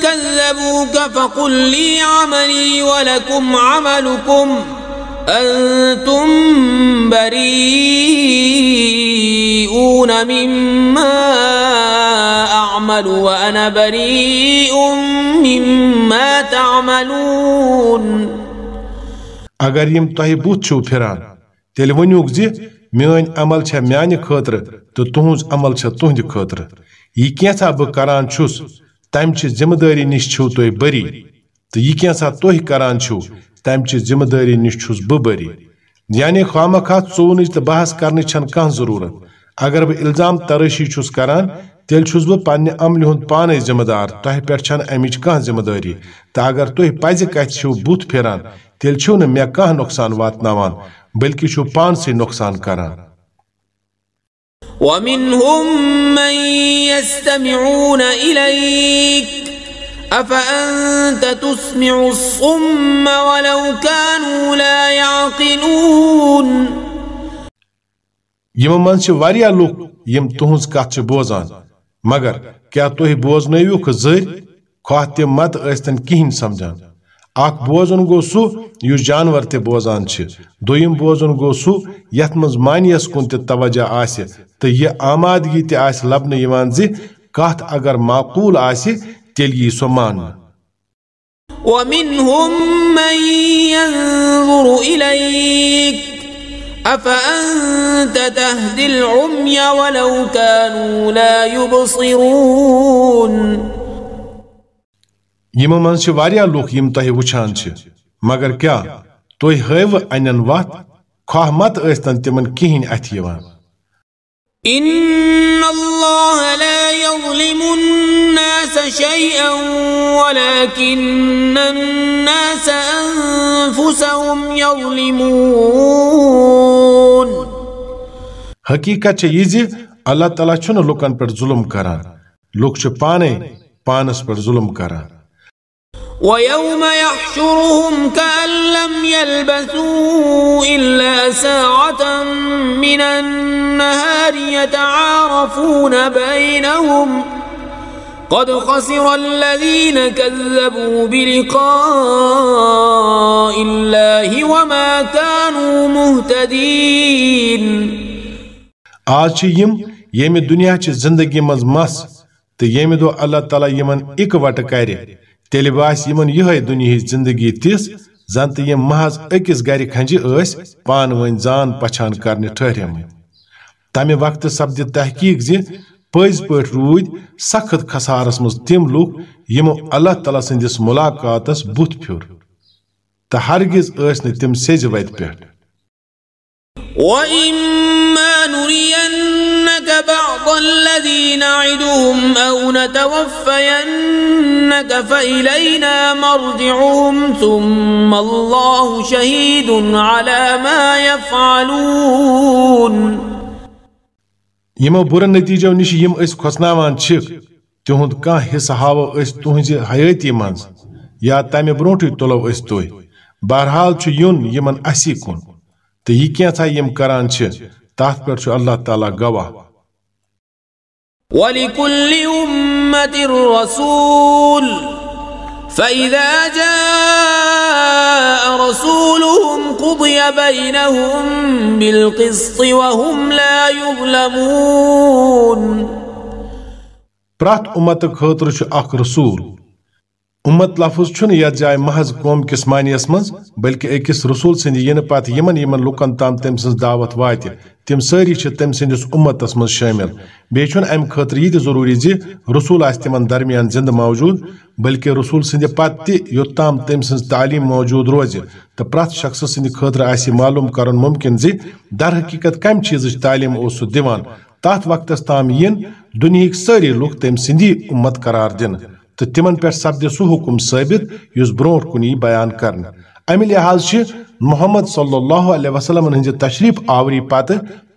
كَذَّبُوكَ فَقُل لِّي عَمَلِي وَلَكُمْ عَمَلُكُمْ. أنتم بريئون مما أعمل وأنا بريء مما تعملون. اگر یم تۄہہِ بُتھ چھُو پھِران تیٚلہِ ؤنِوُکھ زِ میٲنۍ عمل چھےٚ میانہِ خٲطرٕ تہٕ تُہنٛز عمل چھےٚ تُہنٛدِ خٲطرٕ۔ یہِ کینٛژھا بہٕ کران چھُس، تمہِ چہِ ذمہٕ دٲری نِش چھِو تُہۍ بٔری۔ تہٕ یہِ کینٛژھا تُہۍ کران چھِو تم چہ ذمہ داری نش چھس بری۔ یعنی خواہ مخواہ ژونچ تو بحث کرنے چھن کان ضرورت۔ اگر بہ الزام تراشی چھس کران تیل چھس بہ پنہ عمل ہند پانے ذمہ دار تہ پہ چھن امچ کان ذمہ داری تو اگر تھی پزِ کت چھو بت پھران تیل چھو نہ مے کان نقصان واتناوان، بلکہ چھو پانسے نقصان کران۔ ومنهم من يستمعون إليك أفأنت تسمع الصم ولو كانوا لا يعقلون؟ يم من چھ واریاہ لوک یم تہنز کتھ چھ بوزان. مگر کیا تُہۍ بوزنٲوِکھ زٔرۍ خواہ تِم مت ٲستن کِہیٖنۍ سمجھان اکھ بوزن گو سُہ یُس جانور تہِ بوزان چھِ دوٚیِم بوزن گو سُہ یتھ منٛز مانیس کُن تہِ توجہ آسہِ تہٕ یہِ آمادگی تہِ آسہِ لبنہٕ یِوان زِ کتھ اگر معقوٗل آسہِ یہ سمان. ومنهم من ينظر إليك أفأنت تهدي العمي ولو كانوا لا يبصرون؟ يم من چھ واریاہ لوک یم تہ وچھان چھ مگر کیا توy ہٲو انن وات خواہ مت ٲستن تمن کہین اتھ یوان ان الله لا يظلم الناس شيئا ولكن الناس انفسهم يظلمون. حقیقت یہ زِ اللہ تعالیٰ چھُنہٕ لُکن پٮ۪ٹھ ظُلم کران لُکھ چھِ پانے پانس پٮ۪ٹھ ظُلم کران ويوم يحشرهم كأن لم يلبثوا إلا ساعة من النهار يتعارفون بينهم قد خسر الذين كذبوا بلقاء الله وما كانوا مهتدين. آج چھ یم ییٚمہِ دُنیا چہِ زندگی منٛز مس تہٕ ییٚمہِ دۄہ اللہ تعالیٰ یِمن اِکوٹہٕ کرِ تیٚلہِ باسہِ یِمن یِہے دُنیہٕچ زندگی تِژھ زن تہٕ یِم محض أکِس گرِ کھنجہِ ٲسۍ پانہٕ ؤنۍ زان پچھان کرنہِ ٹھہرمٕتۍ تمہِ وقتہٕ سپدِ تحقیق زِ پٔزۍ پٲٹھۍ روٗدۍ سخت خسارس منٛز تِم لُکھ یِمو اللہ تعالیٰ سٕنٛدِس مُلاقاتس بُتھ پھیوٚر تہٕ ہرگز ٲسۍ نہٕ تِم سیٚزِ وتہِ پٮ۪ٹھ وَإِمَّا نُرِيَنَّكَ بَعْضَ الَّذِي نَعِدُهُمْ أَوْ نَتَوَفَّيَنَّكَ فَإِلَيْنَا مَرْجِعُهُمْ ثُمَّ اللَّهُ شَهِيدٌ عَلَى مَا يَفْعَلُونَ. یمو بُرٕ نتیٖجو نِش یِم أسۍ کھۄژناوان چھِکھ تِہُنٛد کانٛہہ حِصہٕ ہاوو أسۍ تُہنٛزِ حیٲتی منٛز. یا تمہِ برونٛٹھٕے تُلو أسۍ تُہۍ بہرحال چھُ یُن یِمن اسی کُن. تو یہ کیسا یم کران چھ تات پر چھو اللہ تعالی گواہ. ولكل أمة رسول. فإذا جاء رسولهم قضي بينهم بالقسط وهم لا يظلمون. پرات امت خاطر چھ رسول امت لفظ چھن یت جائے محض قوم کس معنیس من بلکہ اکس رسول سند ین پت یمن یمن لکن تام تم سن دعوت وات تم ساری تم سندس امتس من شامل بی چھن ام خاطر یہ ضروری زی رسول آس تمن درمیان زند موجود، بلکہ رسول سند پت تہ یوتام تم سن تعلیم موجود روز۔ تو پرت شخص سند خاطر آسی معلوم کرن ممکن زی در حقیقت کم چیز تعلیم اس دیوان تات وقتس تام ین دنہک ساری لوگ تم سندی امت قرار دن۔ تو تمن پہ سپد سہ حکم ثابت اس بروٹ کن بیان کرن امہ لحاظ محمد صلی اللہ علیہ وسلم ہند تشریف آوری پتہ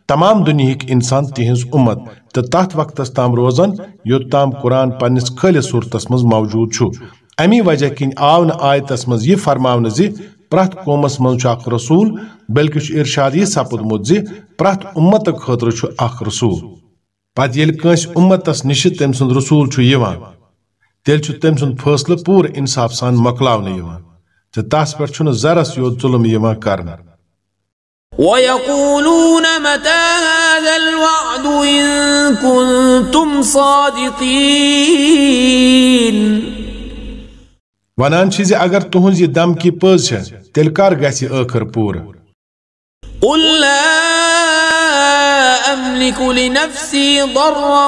تمام دنہک انسان تہذ امت تو تات وقتس تام روزان یوت تام قرآن پنس خالص صورتس مز موجود امی وجہ کن آو آیتس مز یہ فرماون زی پرت قومس مز رسول، بلکہ ارشاد یہ سپدمت زی پرت امت خاطر اخ رسول۔ پتہ یل کنس امتس نش تم سند رسول تیل چھ تم سند فیصلہ پور انصاف سان مکلاون یوان تو تس پہ چھ زرس یوت ظلم یوان کرنا ويقولون متى هذا الوعد إن كنتم صادقين۔ ونان چھ اگر تہذ یہ دم کی پز تیل کر گژھِ ٲخر پوٗرٕ۔ قل لا أملك لنفسي ضرا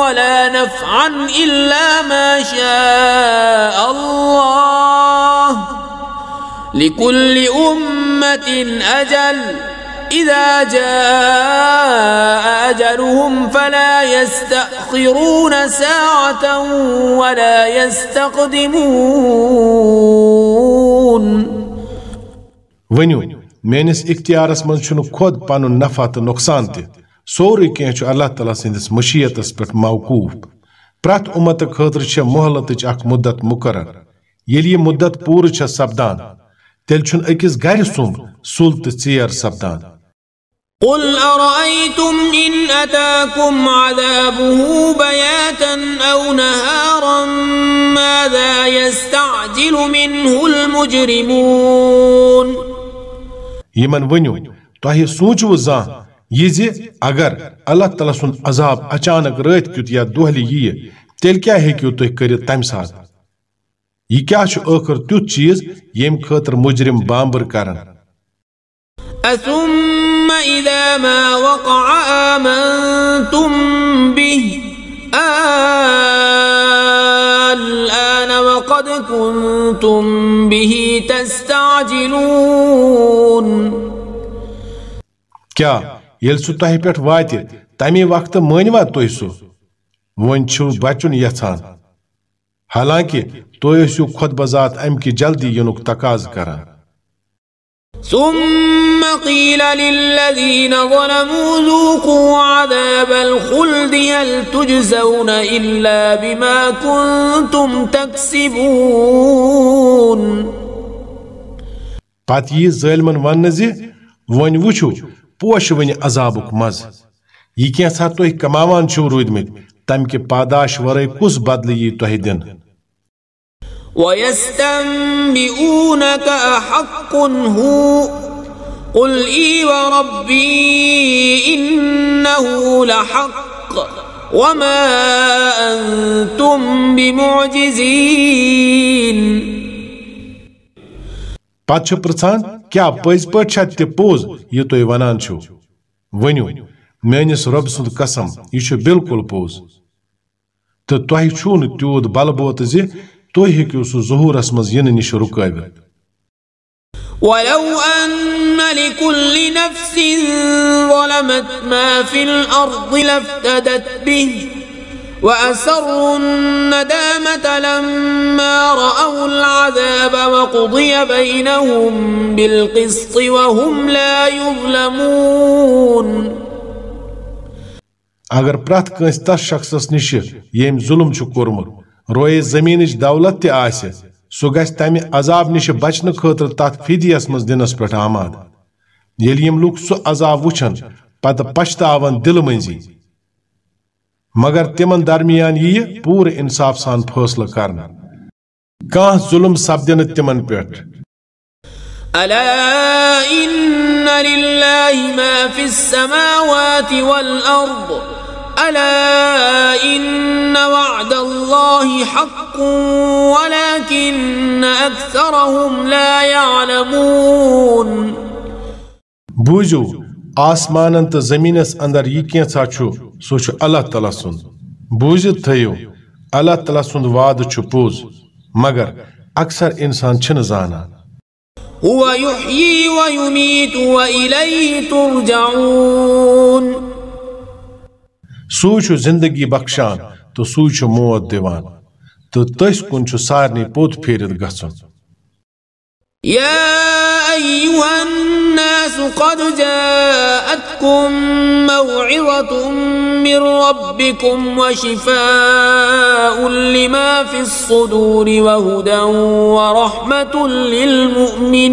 ولا نفعا إلا ما شاء الله. لكل أمة أجل. إذا جاء أجلهم فلا يستأخرون ساعة ولا يستقدمون. ونیو میانس اختیارس من چھنو خود پنن نفع تو نقصان تہ سوری کی اللہ تعالیٰ سندس مشیتس پہ موقوف۔ پرت امت خاطر چھ مہلت اخ مدت مقرر۔ یل یہ مدت پور چھ سپدان تیل چھن اکس گر سم سل تو ژیر سپدان۔ قل أرأيتم إن أتاكم عذابه بياتا أو نهارا ماذا يستعجل منه المجرمون؟ یمن ونیو تہ سوچو زان یہ زی اگر اللہ تعالیٰ سن عذاب اچانک رات کیت یا دہلی یہ تیل کیا ہیکیو تہ کرت تمہ سات یہ کیا چھ ٲخر تیُتھ چیز یم خاطر مجرم بامبر کرن؟ أثم إذا ما وقع آمنتم به. الآن وقد كنتم به تستعجلون. کیا یل سہ تہ پہ وات تمہ وقت مانوا تھی سہ؟ ون چھو بچن یژھان۔ حالانکہ ٲسِو خود بذات ام کی جلدی ینک تقاض کران۔ ثم قيل للذين ظلموا ذوقوا عذاب الخلد هل تجزون إلا بما كنتم تكسبون۔ پت یہ ظالمن ون زِ ون وچھو پوش ون عذابک مز۔ یہ کینسا تھی کماوان چھو روٗدمٕتۍ تمہِ کہِ پاداش ورٲے کُس بدلہٕ یی تۄہہِ دِنہٕ ويستنبئونك أحق هو قل إي وربي إنه لحق وما أنتم بمعجزين۔ پتہ چھُ پرژھان کیا پٔزۍ پٲٹھۍ چھا تہِ پوٚز؟ یہِ تُہۍ ونان چھِو۔ ؤنِو، میٲنِس رۄب سُنٛد قسم، یہِ چھُ بالکل پوٚز۔ تہٕ تۄہہِ چھُو نہٕ تیوٗت بلہٕ بوتہٕ زِ تُہۍ ہیٚکِو سُہ ظہوٗرس منٛز یِنہٕ نِش رُکٲوِتھ۔ ولو أن لكل نفس ظلمت ما في الأرض لافتدت به وأسروا الندامة لما رأوا العذاب وقضي بينهم بالقسط وهم لا يظلمون. اگر پرٛٮ۪تھ کٲنٛسہِ تس شخصس نِش ییٚمۍ ظُلم چھُ کوٚرمُت رویے زٔمیٖنٕچ دولت تہِ آسہِ سُہ گژھِ تمہِ عذاب نِش بچنہٕ خٲطرٕ تتھ فِدیس منٛز دِنس پٮ۪ٹھ آماد. ییٚلہِ یِم لُکھ سُہ عذاب وٕچھن پتہٕ پشتاون دلہٕ منٛزی. مگر تمن درمیان یہ پور انصاف سان فیصلہ کرنا کان ظلم سپدن تمن پٮ۪ٹھ۔ ألا إن لله ما في السماوات والأرض ألا إن وعد الله حق ولكن أكثرهم لا يعلمون. بوزو آسمانن تو زمینس اندر یہ کینسا چھو؟ سو اللہ تعالیٰ سن بوزت تھیو اللہ تعالیٰ سن وعد پوز۔ مگر اکثر انسان چھن زانا۔ چھُ زندگی بخشان تو چھُ موت دِوان تو تٔسۍ کُن چھُ سارنٕے پوٚت يا أيها الناس قد جاءتكم موعظة من ربكم وشفاء لما في الصدور وهدى ورحمة للمؤمنين.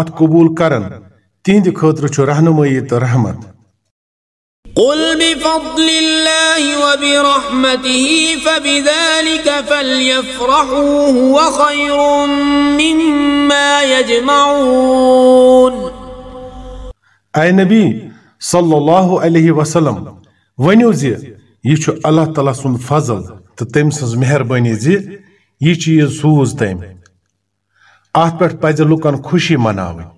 ات قبول کرن تِہنٛدِ خٲطرٕ چھُ رہنمٲیی تہٕ رحمت. قل بفضل الله وبرحمته فبذلك فليفرحوا هو خير مما يجمعون. اے نبی صلی اللہ علیہ وسلم ؤنِو زِ یہِ چھُ اللہ تعالیٰ سُنٛد فضل تہٕ تٔمۍ سٕنٛز مہربٲنی زِ یہِ چیٖز سوٗز تٔمۍ اتھ پٮ۪ٹھ پزِ لُکن خوشی مناوٕنۍ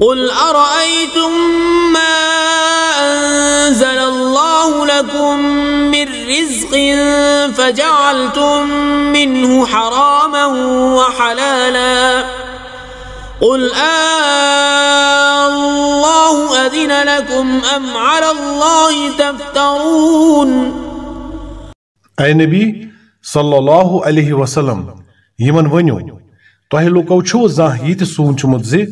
قل أرأيتم ما أنزل الله لكم من رزق فجعلتم منه حراما وحلالا قل آه الله أذن لكم أم على الله تفترون أي نبي صلی اللہ علیہ وسلم یمن ونیو تۄہہِ لُکو چھُو زانٛہہ یہِ تہِ سوٗنٛچمُت زِ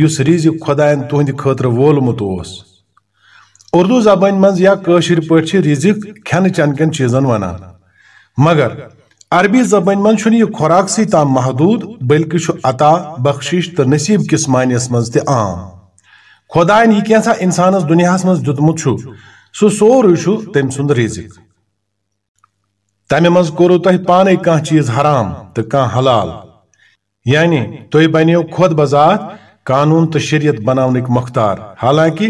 یُس رِزق خۄدایَن تُہنٛدِ خٲطرٕ وولمُت اوس اردو زبانہِ منٛز یا کٲشِر پٲٹھۍ چھِ رِزق کھٮ۪نہٕ چٮ۪نہٕ کٮ۪ن چیٖزن ونان مگر عربی زبانہِ منٛز چھُنہٕ یہِ خوراکسٕے تام محدوٗد بلکہِ چھُ عطا بخشش تہٕ نصیٖب کِس معنیَس منٛز تہِ عام خۄدایَن یہِ کینٛژھا اِنسانس دُنیاہس منٛز دیُتمُت چھُ سُہ سورُے چھُ تٔمۍ سُنٛد تمہ مز کورو تہ پانے کان چیز حرام تو کان حلال. یعنی تھی بنیو خود بذات، قانون تو شریعت بناونک مختار. حالانکہ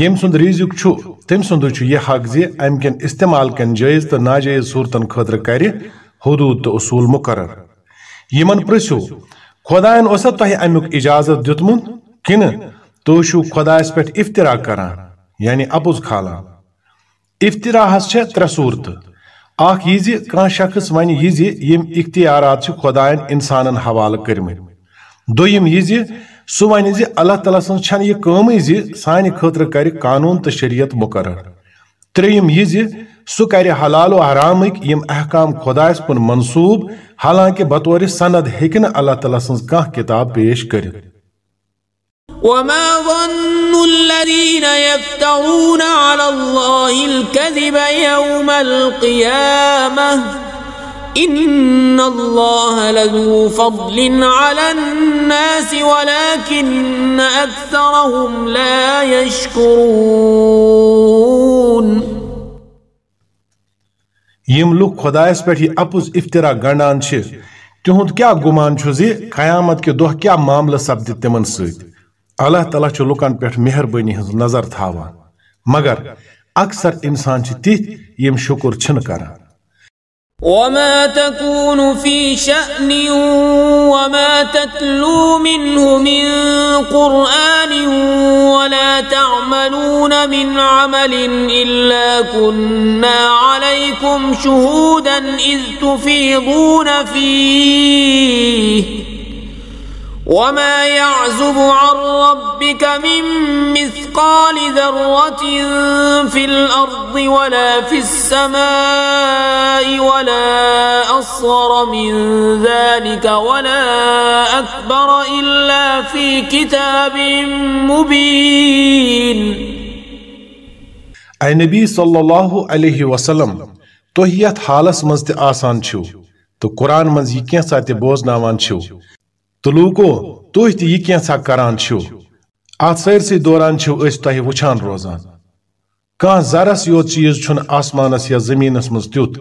یم سند ریزک چھو تم سند یہ حق زی ام کن استعمال کن جائز تو ناجائز صورتن خاطر کر حدود تو اصول مقرر. یمن پرسو خدائن اوسا تہ امیک اجازت دیتمت؟ کن تو چھو پہ افترا کران یعنی اپوز کھالان افتراحس چھ ترے صورتہ اخ یہ زی کان شخص ون یہ زی یم اختیارات چھ خدائن انسانن حوالہ کرمت دویم یہ زی سو ون زی اللہ تعالیٰ سن چھن یہ کٲمٕے زی سانہِ خٲطرٕ کرِ قانون تہٕ شریعت مقرر۔ ترٛیٚیِم یہِ زِ سُہ کرِ حلال و حرامٕکۍ یِم احکام خۄدایس کُن منصوٗب، حالانکہِ بطورِ سند ہیٚکہِ نہٕ اللہ تعالیٰ سٕنٛز کانٛہہ کِتاب پیش کٔرِتھ۔ وما ظن الذين يفترون على الله الكذب يوم القيامة إن الله لذو فضل على الناس ولكن أكثرهم لا يشكرون یم لوگ خدایس پہ یہ اپز افترا گنڈان تہد کیا گمان زی قیامت کے دہ کیا معاملہ تمن ست اللہ تعالیٰ چھُ لُکن پٮ۪ٹھ مہربٲنی ہٕنٛز نظر تھاوان مگر اکثر انسان چھِ تِتھۍ یِم شُکُر چھِنہٕ کران وما تكون في شأن وما تتلو منه من قرآن ولا تعملون من عمل إلا كنا عليكم شهودا إذ تفيضون فيه وما يعزب عن ربك من مثقال ذرة في الأرض ولا في السماء ولا أصغر من ذلك ولا أكبر إلا في كتاب مبين. اے نبی صلی اللہ علیہ وسلم یتھ حالس تہِ آسان چھِو تہٕ قرآن یہِ کینٛژھا تہِ بوزناوان چھِو۔ تو لوکو تُہۍ تہِ یہِ کینٛژھا کران چھِو اتھ سٲرسٕے دوران چھِو أسۍ تۄہہِ وٕچھان روزان کانٛہہ زرس یوت چیٖز چھُنہٕ آسمانس یا زٔمیٖنس منٛز تیُتھ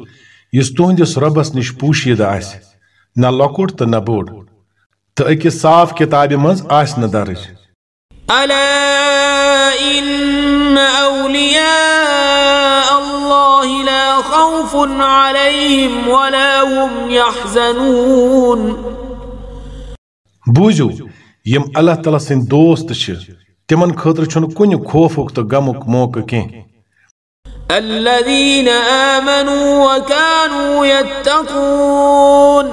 یُس تُہنٛدِس رۄبس نِش پوٗشیٖدٕ آسہِ نہ لۄکُٹ تہٕ نہ بوٚڑ تہٕ أکِس صاف کِتابہِ منٛز آسہِ نہٕ درٕج ألا إن أولياء الله لا خوف عليهم ولا هم يحزنون بوزو یم اللہ تعالیٰ سن دوست چھ تمن خاطر چھن کن خوفک تو غمک موقع کی الذين آمنوا وكانوا يتقون۔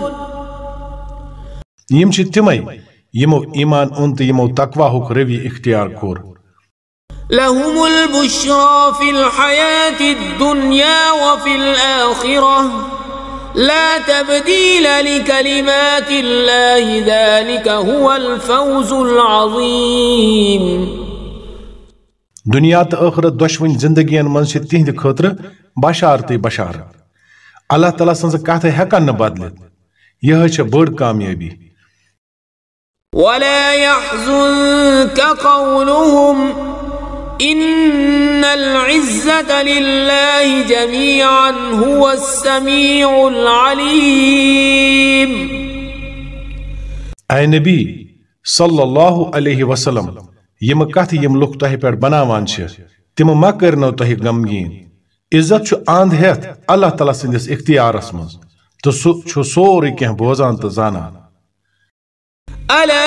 یم چھ تمے یمو ایمان اون تو یمو تقوا ہک روی اختیار کور۔ لهم البشرى في الحياة الدنيا وفي الآخرة۔ لا تبديل لكلمات الله ذلك هو الفوز العظيم. دنیا تو آخرت دشوین زندگین من سے تہند خاطر بشارت بشارت اللہ تعالیٰ سنز کت ہیکن نہ بدلت. یہ چھ بڑ کامیابی. ولا يحزنك قولهم إن العزة لله جميعا هو السميع العليم اے نبی صلی اللہ علیہ وسلم یم کت یم لوگ تہ پہ بناوان تم ما کرنو تہ غمگین۔ عزت چھ آند ہیت اللہ تعالیٰ سندس اختیارس مز تو سہ چھ سورے کینہ بوزان تو زانان۔ ألا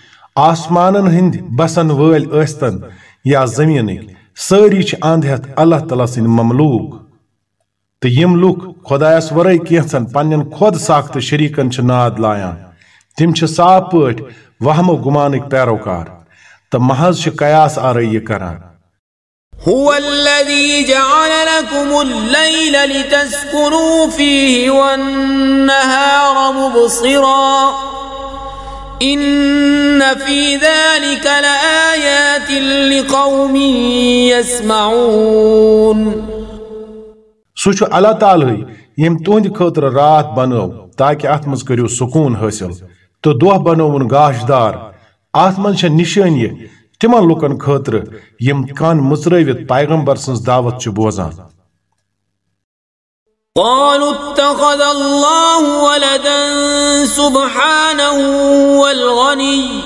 آسمانن ہند بسن ول استن یا زمین ساری چھ اند ہت اللہ تعالیٰ سن مملوک۔ تو یم لوک خدایس ورے کینچن پنن خود ساخت شریکن چھ ناد لایان، تم چھ صاف پٹ وہم و گمانک پیروکار۔ تو محض چھ قیاس آرائی کران۔ هو الذي جعل لكم الليل لتسكنوا فيه والنهار مبصرا۔ إن في ذلك لآيات لقوم يسمعون سو چھ اللہ تعالی یم تہند خاطر رات بنو تاکہ ات مز کریو سکون حاصل تو دہ بنوون گاش دار ات من چھ نشانی تمن لوکن خاطر یم کان مزروت پیغمبر سنز دعوت چھ بوزان۔ قالوا اتخذ الله ولدا سبحانه والغني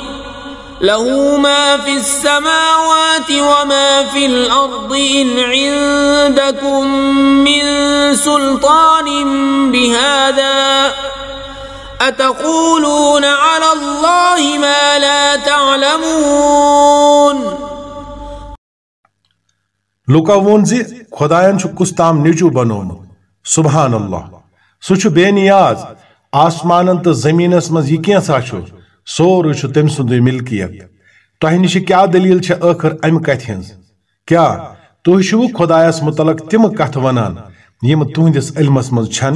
له ما في السماوات وما في الأرض إن عندكم من سلطان بهذا أتقولون على الله ما لا تعلمون لوکا وون زی خدایان چھ کستام نجو بنومت سبحان اللہ سہ بے نیاز آسمان تو زمینس مز یہ کینسا سورے تم سند ملکیت۔ تہ نش کیا دلیل آخر ام کت ہز کیا تھی چھو متعلق تم کت ونان یم تہندس علمس مز چھن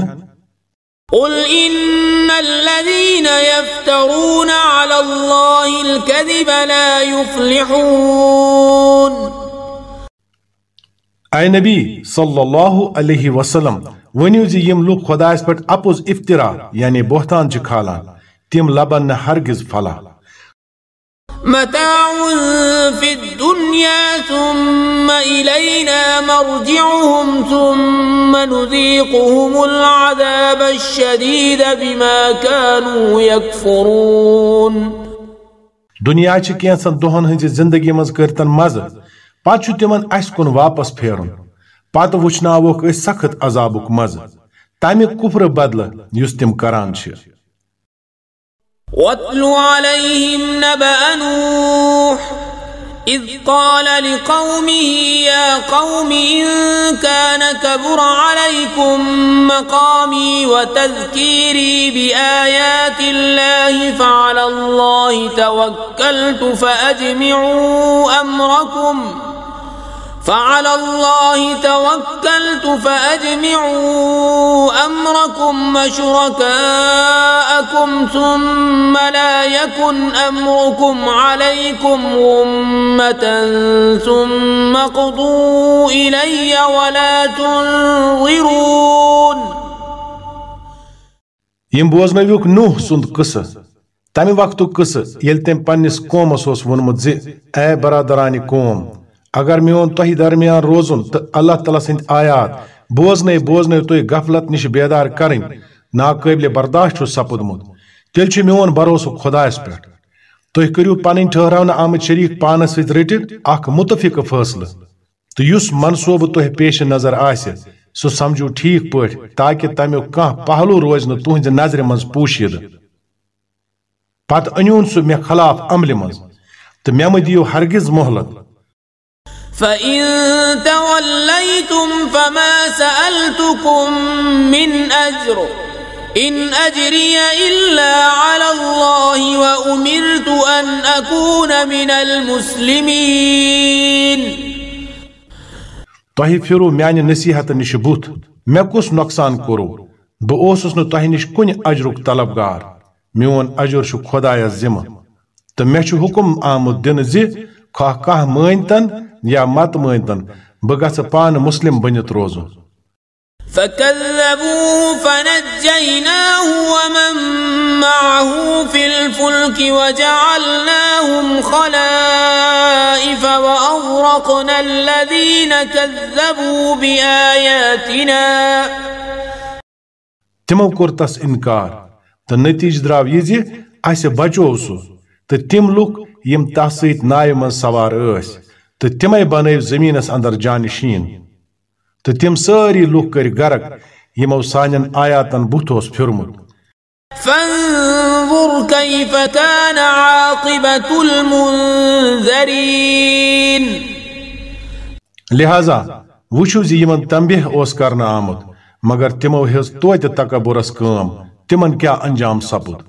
قل ان الذين يفترون على الله الكذب لا يفلحون اے نبی صلی اللہ علیہ وسلم ونیو زی یم لوگ خدایس پٹ اپوز افترا یعنی بہتان چھ کھالان تم لبن نہ ہرگز فلا متاع في الدنيا ثم إلينا مرجعهم ثم نذيقهم العذاب الشديد بما كانوا يكفرون دنیا چھ کینسن دہن ہنز زندگی مز کرتن مزہ پتہ چھ تمن اس کن واپس پھیرن۔ پتہ وچناوک اس سخت عذابک مزہ۔ تمہ کفر بدلہ یس تم کران چھ۔ واتل عليهم نبأ نوح إذ قال لقومه يا قوم إن كان كبر عليكم مقامي وتذكيري بآيات الله فعلى الله توكلت فأجمعوا أمركم فعلى الله توكلت فأجمعوا أمركم وشركاءكم ثم لا يكن أمركم عليكم غمة ثم قضوا إلي ولا تنظرون. یم بوزنوک نوح سند قصہ تمہ وقت قصہ یل تم پنس قومس ونمت زی اے برادران قوم اگر میون تہ درمیان روزن تو اللہ تعالیٰ سند آیات، بوزنے بوزنے تھی غفلت نش بیدار کریں ناقابل برداشت سپودمت تیل چھ میون بھروسہ خدایس پہ تھی کرو پن ٹھہراؤن آمت شریک پانس ست رٹت اخ متفق فیصلہ تو اس منصوبہ تہ پیش نظر آسہ سہ سمجھو ٹھیک پہ تاکہ تمیک کھانا پہلو روز نا نظر من پوشید۔ پتہ انیون سہ مے خلاف عمل من تو مے مہ دیو ہرگز مہلت۔ فإن توليتم فما سألتكم من أجر. إن أجري إلا على الله وأمرت أن أكون من المسلمين. تۄہہِ پھِرو میانہِ نصیحت نِش بُتھ مےٚ کُس نۄقصان کوٚروٕ بہٕ اوسُس نہٕ تۄہہِ نِش کُنہِ اجرُک طلبگار. میون أجر چھُ خۄدایس ذِمہٕ تہٕ مےٚ چھُ حُکم آمُت دِنہٕ زِ خواہ کانٛہہ مٲنۍتن یا مت مٲنۍتن بہٕ گژھٕ پانہٕ مُسلِم بٔنِتھ روزُن فكذبوه فنجيناه ومن معه في الفلك وجعلناهم خلائف وأغرقنا الذين كذبوا بآياتنا. تمو کوٚر تس انکار تہٕ نتیجہ درٛاو یہِ زِ اَسہِ بچوو سُہ تہٕ تِم لُکھ یِم تس سۭتۍ ناوِ منٛز سوار ٲسۍ تہٕ تِمے بنٲوۍ زٔمیٖنس انٛدر جانشیٖن۔ تو تم ساری لوگ کر غرق یمو سانن آیاتن بت اوس پھرمت فانظر كيف كان عاقبة المنذرين لہذا وچھو زی یمن تنبیہ اوس کرنا آمد مگر تمو ہز توتہ تکبرس کام تمن کیا انجام سپد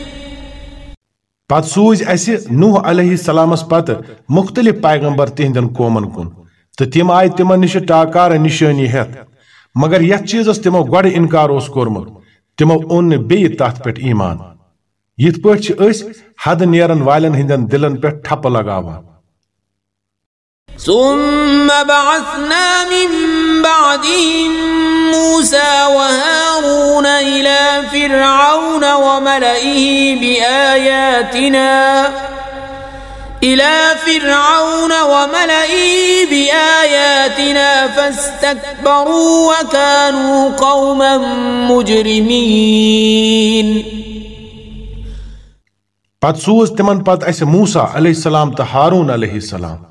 پت سوز اسہ نوح علیہ السلام پتہ مختلف پیغمبر تہندین قومن کن تو تم آئی تمن نش ٹاکار نشانی ہتھ مگر یت چیزس تمو گۄڈٕ انکار اس کورمت تمو اون نہٕ بیٚیہِ تتھ پٮ۪ٹھ ایمان یت پٲٹھۍ حد نیرن والن ہٕنٛدٮ۪ن دلن پٮ۪ٹھ ٹھپ لگاوان ثم بعثنا من بعدهم موسى وهارون إلى فرعون وملئه بآياتنا إلى فرعون وملئه بآياتنا فاستكبروا وكانوا قوما مجرمين. پت سوز تمن پت اسہ موسا علیہ السلام تو ہارون علیہ السلام۔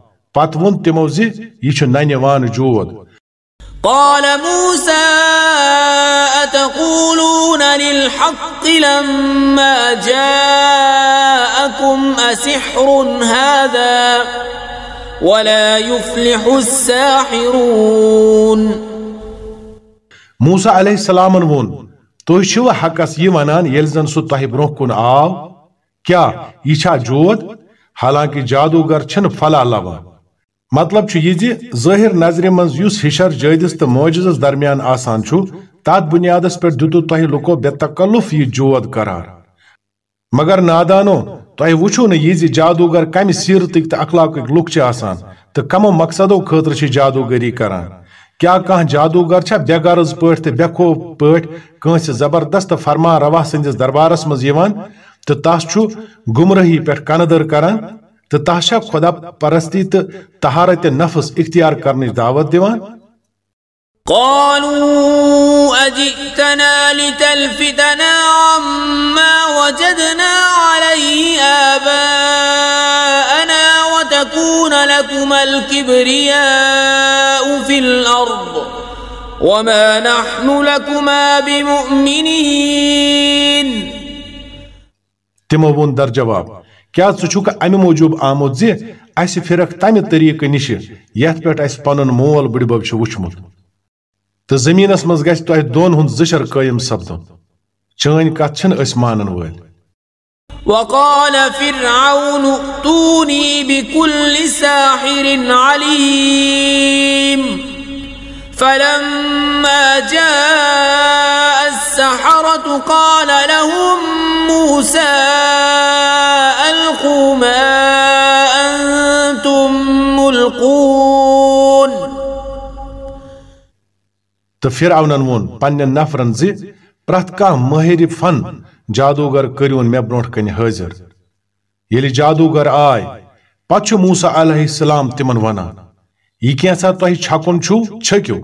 پت وون تمو زِ یہِ ننہِ وان جود قال موسى أتقولون للحق لما جاءكم أسحر هذا ولا يفلح الساحرون موسا علیہ السلام وون تُہۍ چھِوٕ حقس یہِ ونان ییٚلہِ زن سُہ تۄہہِ برونٛہہ کُن آو کیٛاہ یہِ چھا جود حالانکہِ جادوگر چھِنہٕ پھلا لبان مطلب چھُ یہِ زِ ظٲہر نظرِ منٛز یُس ہِشر جٲدِس موجزس درمیان آسان چھُ، تتھ بُنیادس پٮ۪ٹھ دِتُو تۄہہِ لُکو بے تکلُف یہِ جود قرار۔ مگر نادانو، تۄہہِ وٕچھو نہٕ یہِ زِ جادوگر کمہِ سیٖرتٕکۍ تہٕ اخلاقٕکۍ لُکھ چھِ آسان تہٕ کمو مقصدو خٲطرٕ چھِ جادوگری کران۔ کیا کانٛہہ جادوگر چھا بے غرض پٲٹھۍ تہٕ بے خوف پٲٹھۍ کٲنٛسہِ زبردست فرما روا سٕنٛدِس دربارس منٛز یِوان تہٕ تس چھُ گمرٲہی پٮ۪ٹھ کندر کران تو تاشا خدا پرستی تو طہارت نفس اختیار کرنے دعوت دیوان؟ قالوا أجئتنا لتلفتنا عما وجدنا عليه آباءنا وتكون لكم الكبرياء في الأرض وما نحن لكما بمؤمنين. تمو در جواب. کیا ژٕ چھُکھ امہِ موٗجوٗب آمُت زِ اَسہِ پھرکھ تمہِ طریٖقہٕ نِشہِ یتھ پٮ۪ٹھ اَسہِ پنُن مول بٕڈبب چھُ وٕچھمُت۔ تہٕ زٔمیٖنس منٛز گژھِ تۄہہِ دۄن ہُنٛد زٕشر قٲیِم سپدُن۔ چٲنۍ کتھ چھِنہٕ أسۍ مانن وٲلۍ۔ وقال فرعون ائتوني بكل ساحر عليم فلما جاء السحرة قال لهم موسى ألقوا ما أنتم ملقون. تہٕ فرعونن ووٚن پننٮ۪ن نفرن زِ پرٛٮ۪تھ کانٛہہ مٲہِرِ فن جادوگر کٔرۍوُن مےٚ برٛونٛٹھ کنہِ حٲضِر ییٚلہِ جادوگر آے پتہٕ چھُ موسا علیہ السلام تِمن ونان یہ کینسا تۄہہِ چھکُن چھُو؟ چھٔکِو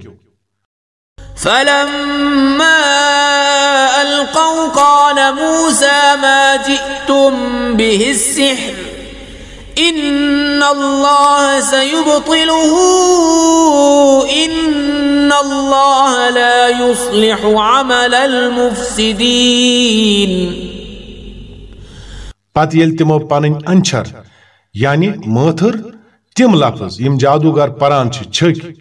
فلما ألقوا قال موسى ما جئتم به السحر إن الله سيبطله إن الله لا يصلح عمل المفسدين. پتہٕ ییٚلہِ تِمو پنٕنۍ انچھر یعنی مٲتھٕر تِم لفظ یِم جادوگر پران چھِ چھٔکۍ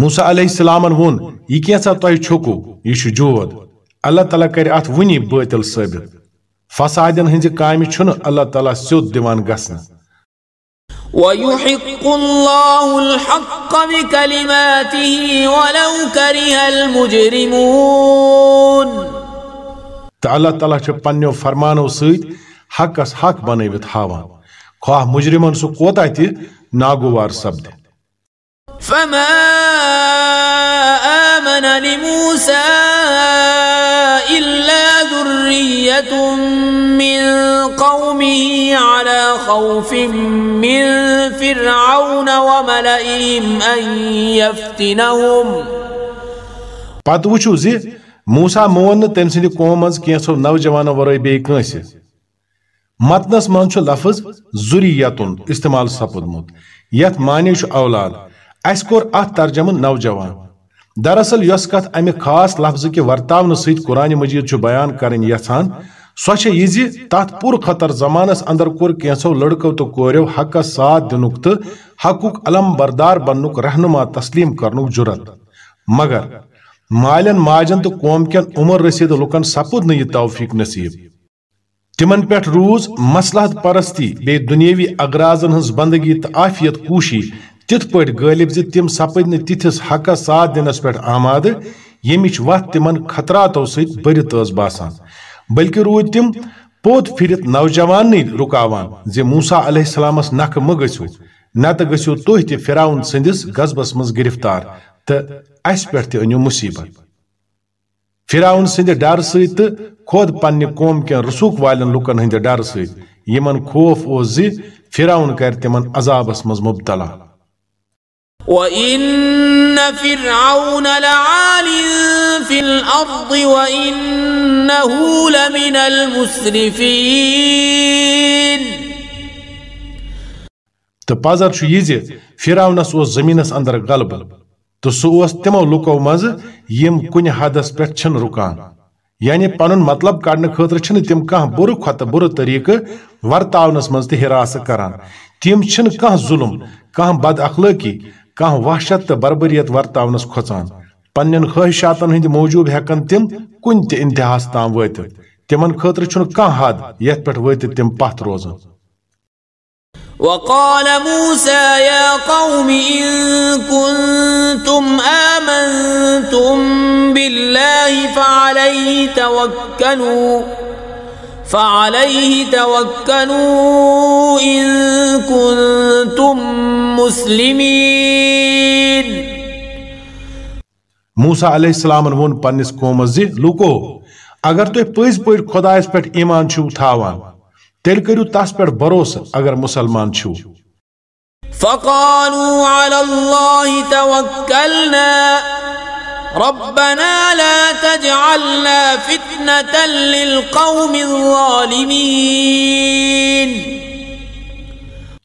موسا علیہ السلامن ووٚن یہِ کینٛژھا تۄہہِ چھُکو یہِ چھُ جود اللہ تعالیٰ کرِ اتھ وُنی بٲتل ثٲبت فسادن ہٕنزِ کامہِ چھُنہٕ اللہ تعالیٰ سیوٚد دِوان گژھنہٕ۔ ويحق الله الحق بكلماته ولو كره المجرمون۔ تہٕ اللہ تعالیٰ چھُ پننیو فرمانو سۭتۍ حقس حق بنٲوِتھ ہاوان۔ خواہ مجرمن سُہ کوتاہ تہِ ناگوار سپدِ۔ فما آمن لموسى ذرية من قومه على خوف من فرعون وملئهم أن يفتنهم. پتہٕ وٕچھو زِ موسا مون نہٕ تٔمۍ سٕنٛدِ قوم منٛز کینٛژھو نوجوانو ورٲے بیٚیہِ کٲنٛسہِ متنس منٛز لفظ ذُریتُن استعمال سپُدمُت یتھ معنی چھُ أولاد اسہِ کوٚر اتھ ترجمہٕ نوجوان دراصل یۄس کتھ امہِ خاص لفظ کہِ ورتاونہٕ سۭتۍ قرآن مجید بیان کرٕنۍ یژھان، سۄ چھےٚ یہِ زِ تتھ پُر خطر زمانس اندر کوٚر کینٛژھو لڑکو تہٕ کوریو حقس ساتھ دِنُک تہٕ حقُک علم بردار بننُک رہنما تسلیم کرنُک جُرت مگر مالین ماجن تہٕ قوم کٮ۪ن عمر رسیٖد لُکن سپُد نہٕ توفیق نصیب۔ تمن پٮ۪ٹھ روٗز مصلحت پرستی بیٚیہِ دُنیٲوی اغرازن ہٕنٛز بندگی تہٕ عافیت کوٗشی تِتھ پٲٹھۍ غٲلب زِ تِم سپٕدۍ نہٕ تِتھِس حقس ساتھ دِنس پٮ۪ٹھ آمادٕ، ییٚمِچ وتھ تِمن خطراتو سۭتۍ بٔرِتھ ٲس باسان۔ بلکہِ روٗدۍ تِم پوٚت پھِرِتھ نوجوانٕے رُکاوان زِ موسا علیہ السلامس نکھٕ مہٕ گٔژھِو۔ نتہٕ گٔژھِو تُہۍ تہِ فراون سٕنٛدِس غزبس منٛز گرفتار تہٕ اسہِ پٮ۪ٹھ تہِ أنِو مُصیبت۔ فراون سٕنٛدِ ڈر سۭتۍ تہٕ خۄد پننہِ قوم کٮ۪ن رسوٗخ والٮ۪ن لُکن ہٕنٛدِ ڈر سۭتۍ، یِمن خوف اوس زِ فراون کرِ تِمن عذابس منٛز مبتلا۔ وإن فرعون لعال في الأرض وإنه لمن المسرفين تہٕ پزر چھُ یہِ زِ فراونس اوس زٔمیٖنس اندر غلبہٕ تہٕ سُہ اوس تِمو لُکو منٛزٕ یِم کُنہِ حدس پٮ۪ٹھ چھِنہٕ رُکان یعنی پنُن مطلب کڑنہٕ خٲطرٕ چھِنہٕ تِم کانٛہہ بُرٕ کھۄتہٕ بُرٕ طریٖقہٕ ورتاونس منٛز تہِ ہراسہٕ کران تِم چھِنہٕ کانٛہہ ظُلم کانٛہہ بد اخلٲقی کانٛہہ وحشت تہٕ بربریت ورتاونس کھۄژان پننٮ۪ن خواہشاتن ہٕنٛدِ موٗجوٗب ہٮ۪کن تِم تِمن حد تِم وقال موسى يا قوم إن كنتم آمنتم بالله فعليه توكلوا فعليه توكلوا إن كنتم مسلمين موسا علیہ السلامن ووٚن پننِس قومس لوٗکو اگر تُہۍ پٔزۍ پٲٹھۍ خۄدایس پٮ۪ٹھ ایمان چھِو تھاوان تیٚلہِ کٔرِو تس پٮ۪ٹھ بھروسہٕ اگر مُسلمان چھِو۔ فقالوا على الله توكلنا ربنا لا تجعلنا فتنة للقوم الظالمين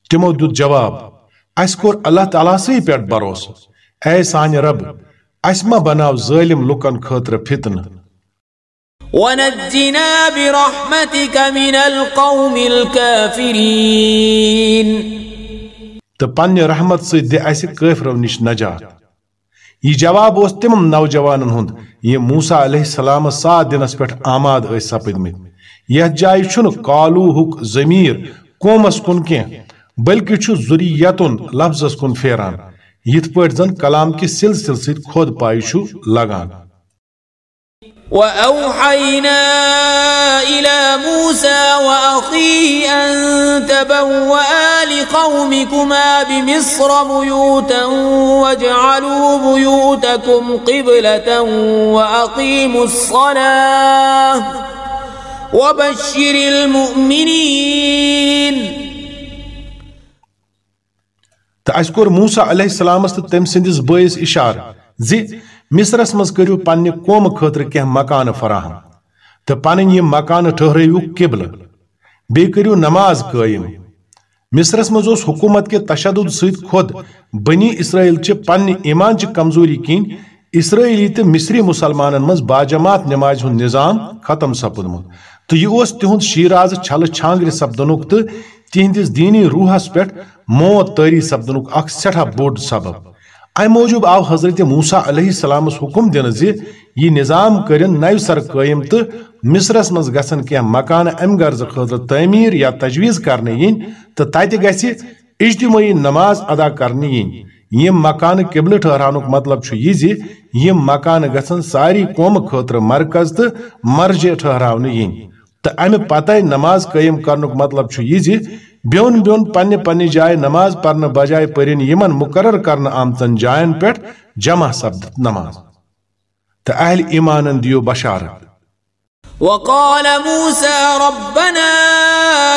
تِمو دیُت جواب اسہِ کوٚر اللہ تعالیٰ سٕے پٮ۪ٹھ بھروسہٕ۔ اے سانہِ رب اس ما بناو ظالم لکن خاطر فتن ونجنا برحمتك من القوم الكافرين۔ تو پنہ رحمت سی دے اس کافرو نش نجات۔ یہ جواب اس تم نوجوانن ہند۔ یہ موسیٰ علیہ السلام سات دنس پہ آماد اس سپدمت یہ جائے چھن کالو ہک ضمیر قومس کن کی بلکہ چھ ذریتن لفظس کن پھیران۔ یت پٲٹھۍ زن کلام کہِ سلسل سۭتۍ خود چھُ لگان۔ وأوحينا إلى موسى وأخيه أن تبوأ لقومكما بمصر بيوتا واجعلوا بيوتكم قبلة وأقيموا الصلاة وبشر المؤمنين تأذكر موسى عليه السلام تو تم سندس بيس إشارة زي مصرس مز کرو پنہ قوم خاطر کی مکان فراہم تو پن یہ مکان ٹھہرو قبل بی کرو نماز قائم مصرس مز حکومت کے تشدد ست خود بنی اسرائیل چہ پنہ ایمان چہ کمزوری کن اسرائیلی تو مصری مسلمان مز باجماعت نماز ہند نظام ختم سپدمت تو یہ اس تہند شیراز چھل چھانگر سپدنک تو تہندس دینی روحس پہ موت تاری سپدنک اخ سٹھا بوڑ سبب۔ ام موجود آو حضرت موسیٰ علیہ السلام حکم دن زی یہ نظام کرن نو سر قائم تو مصرس مز گسن کی مکان ام غرض خاطر تعمیر یا تجویز کرنے ین تو تتہ گژھِ اجتماعی نماز ادا کرنے ین یم مکان قبل ٹھہرانک مطلب چھ یہ زی یم مکان گژھن ساری قوم خاطر مرکز تو مرجع ٹھہراونہ ین تأمي پتائي نماز قائم کرنوك مطلب چھو يزي بيون بيون پنن پنن جائے نماز پرن بجائے پرين يمن مقرر کرن آمتن جائن پیٹ جمع سبدت نماز۔ تأهل ايمانن ديو بشارت۔ وقال موسى ربنا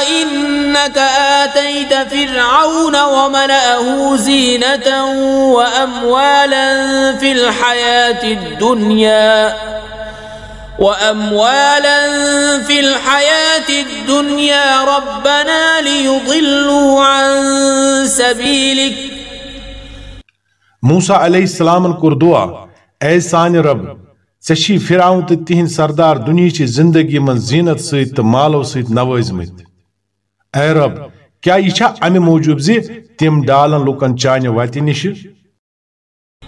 إنك آتيت فرعون وملأه زينة وأموالا في الحياة الدنيا. وأموالا في الحياة الدنيا ربنا ليضلوا عن سبيلك. موسى عليه السلام كردوا اے سان رب سشی فراون تو سردار دنیا چی زندگی من زینت ست مالو ست نوازمت اے رب کیا یہ چھا امی موجوب زی تم ڈالن لکن چانہ وتہ نش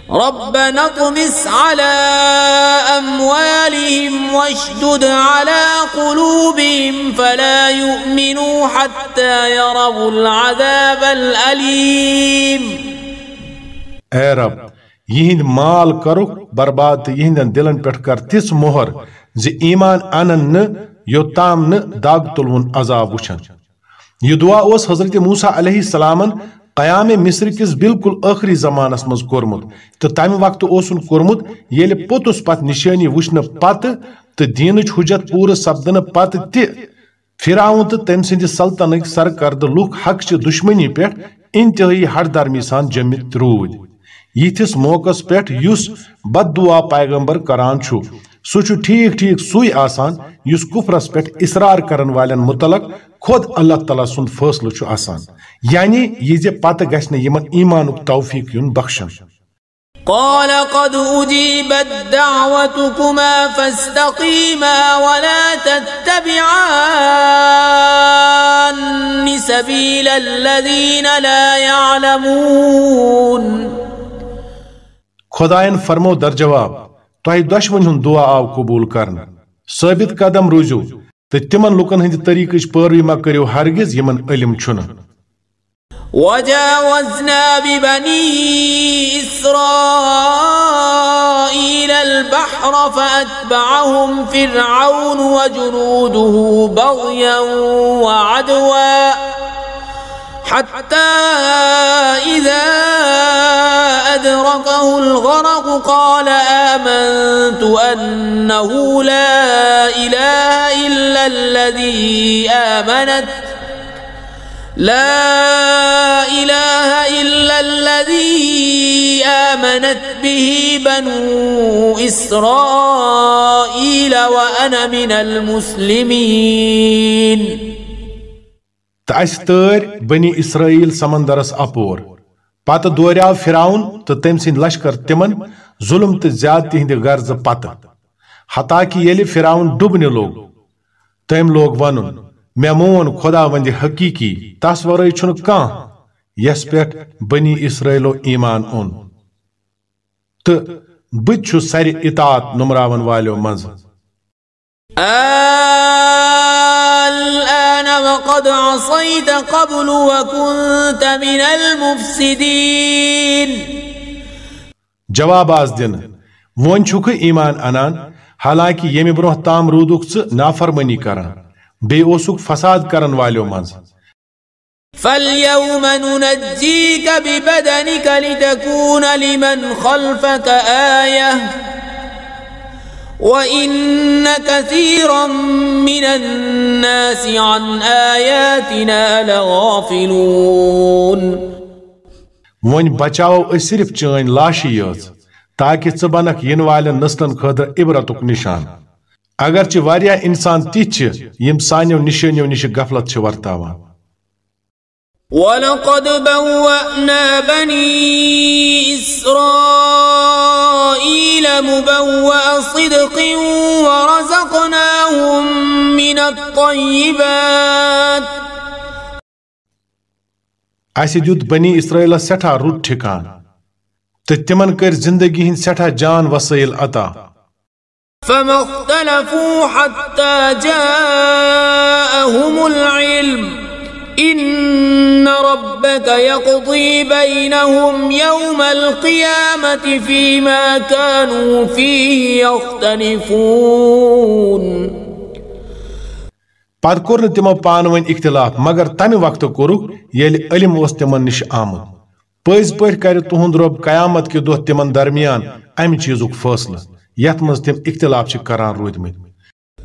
ربنا اطمس على أموالهم واشدد على قلوبهم فلا يؤمنوا حتى يروا العذاب الأليم. اے رب یہند مال کرک برباد یہندن دلن پٹھ کر تس مہر زی ایمان انن نہ یوتام نہ داغ تلون عذاب وچھن۔ یہ دعا اس حضرت موسیٰ علیہ السلامن قیام مصر کس بالکل آخری زمانس مز کورمت تو تمہ وقت اوسن کورمت یل پوتس پت نشانی وچھن پت تو دینچ حجت پور سپدن پت تہ فراؤن تو تم سند سلطنک سرکرد لوک حق چہ دشمنی پہ انتہائی ہر درمی سان جمت رود یتھس موقع پہ اس بد دعا پیغمبر کران سو ٹھیک ٹھیک سوئی آسان اس کفرس پہ اصرار کرن والن متعلق خود اللہ تعالیٰ سن فیصلہ آسان۔ یعنی یہ پتہ گھن یمن ایمان توفیق یون بخشن۔ قال قد أجيبت دعوتكما فاستقيما ولا تتبعان سبيل الذين لا يعلمون۔ خدائن فرمو در جواب تہ دشوین ہند دعا آو قبول کرنا ثابت قدم روزو تو تمن لکن ہند طریقہ پیروی ما کرو ہرگز یمن علم چھن وجاوزنا ببني إسرائيل البحر فأتبعهم فرعون وجنوده بغيا وعدوا حتى إذا أدركه الغرق قال آمنت أنه لا إله إلا الذي آمنت. لا إله إلا الذي آمنت به بنو إسرائيل وأنا من المسلمين. تأس تر بنی اسرائیل سمندرس اپور پتہ دوریاو فراؤن تو تم سند لشکر تمن ظلم تو زیادتی ہند غرض پتہ۔ حتاکہ یل فراؤن ڈبنہ لوگ تم لوگ ون مے مون خدا وند حقیقی، تس ورائے چھن کان یس پہ بنی اسرائیلو ایمان اون۔ تو بت سر اطاعت نمراون والو مز الآن وقد عصيت قبل وكنت من المفسدين. جواب آز دن. ون چھک ایمان انان حالانکہ یم برہ تام رودک ژ نافرمانی کران. بے اوسک فساد کرن والیو مز فاليوم ننجيك ببدنك لتكون لمن خلفك آية. وإن كثيرا من الناس عن آياتنا لغافلون. ون بچاو أسۍ صرف چٲنۍ لاشی یٲژ تاکہ ژٕ بنکھ ین نسلن خٲطرٕ عبرتُک نشان. اگرچہ واریاہ انسان تِتھۍ چھِ یِم سانیو نشٲنیو نِش غفلت چھِ ورتاوان ولقد بوأنا بني إسرائيل مبوأ صدق ورزقناهم من الطيبات اسہِ دیُت بنی اسرائیلس سٮ۪ٹھاہ رُت ٹھِکان تہٕ تِمن کٔرۍ زندگی ہٕنٛدۍ سٮ۪ٹھاہ جان وسٲیل عطا۔ فما اختلفوا حتى جاءهم العلم۔ إن ربك يقضي بينهم يوم القيامة فيما كانوا فيه يختلفون. پتہٕ کوٚر نہٕ تِمو پانہٕ ؤنۍ اختلاف مگر تمہِ وقتہٕ کوٚرُکھ ییٚلہِ علم اوس تِمن نِش آمُت پٔزۍ پٲٹھۍ کرِ تُہُنٛد رۄب قیامت کہِ دۄہ تِمن درمیان امہِ چیٖزُک فٲصلہٕ یتھ منٛز تِم اختلاف چھِ کران روٗدمٕتۍ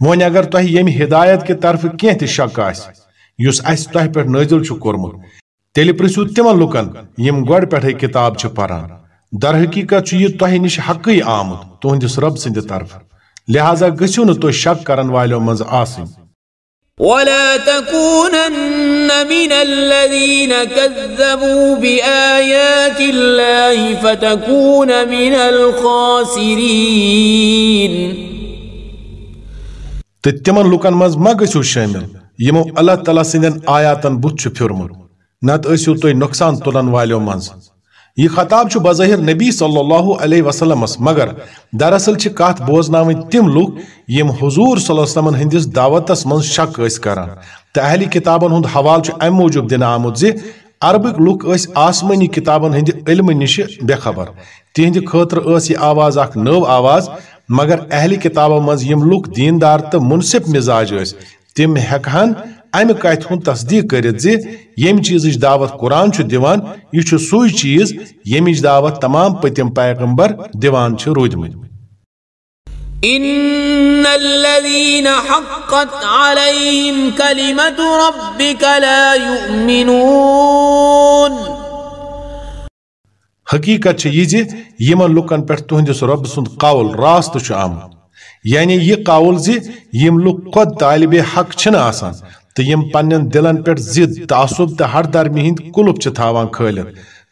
ون اگر تہ یم ہدایت کے طرف کی تہ شک اس تہ پہ نازل چھ کورمت تیل پرسو تمن لکن، یم گوڑ پہ کتاب پران۔ در حقیقت یہ تہ نش حقی آمت، تہندس رب سند طرف لہذا گسیو نہ شک کرن والو مز آسن ولا تكونن من الذين كذبوا بآيات الله فتكون من الخاسرين تو تمن لکن مز ما گسو شامل یمو اللہ تعالیٰ سندین آیاتن بت پھرمت نت ٲسِو تُہۍ نۄقصان تُلن والیو منٛز۔ یہ خطاب چھُ بظٲہر نبی صلی اللہ علیہ وسلمس، مگر دراصل چھِ کتھ بوزناوٕنۍ تِم لُکھ یِم حضوٗر صلی اللہ علیہ وسلم ہندِس دعوتس منٛز شک ٲسۍ کران۔ تہٕ اہلی کتابن ہُنٛد حوالہٕ چھُ امہِ موٗجوٗب دِنہٕ آمُت زِ عربٕکۍ لُکھ ٲسۍ آسمٲنی کتابن ہٕنٛدِ علمہٕ نِشہِ بے خبر تِہنٛدِ خٲطرٕ ٲس یہِ آواز اکھ نٔو آواز۔ مگر اہل کتابوں مز یم لوگ دیندار تو منصف مزاج اس تم ہیکہن امہ کت ہند تصدیق کرت زی یم چیز دعوت قرآن چھ دیوان یہ سوئی چیز یمچ دعوت تمام پتم پیغمبر دیوان چھ رودمت ان الذين حقت عليهم كلمة ربك لا يؤمنون۔ حقیقت یہ زی یمن لکن پہ تہندس رب سند قول راست آمت یعنی یہ قول زی جی، یم لوگ خود طالب حق چھ آسان۔ تو یم پن دلن پہ ضد، تعصب تو ہر درمی ہند کلپ تھاوان کھلت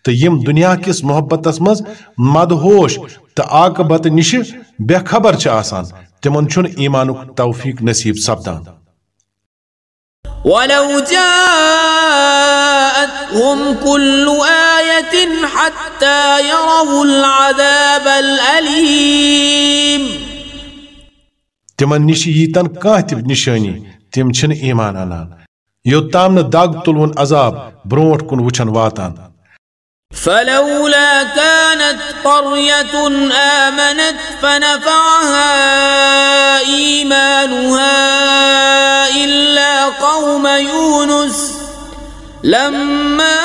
تو یم دنیا کس محبتس مز مدہوش تو عاقبت نش بے خبر آسان۔ تمن چھن ایمانک توفیق نصیب سپدان۔ ولو جاءتهم كل آية حتى يروا العذاب الأليم. تمن نش ییتن کانٛہہ تہِ نشٲنی تِم چھِنہٕ ایمان انان یوٚتام نہٕ دگ تُلوُن عذاب برونٛٹھ کُن وٕچھن واتان. فلولا كانت قرية آمنت فنفعها إيمانها إلا قوم يونس. لما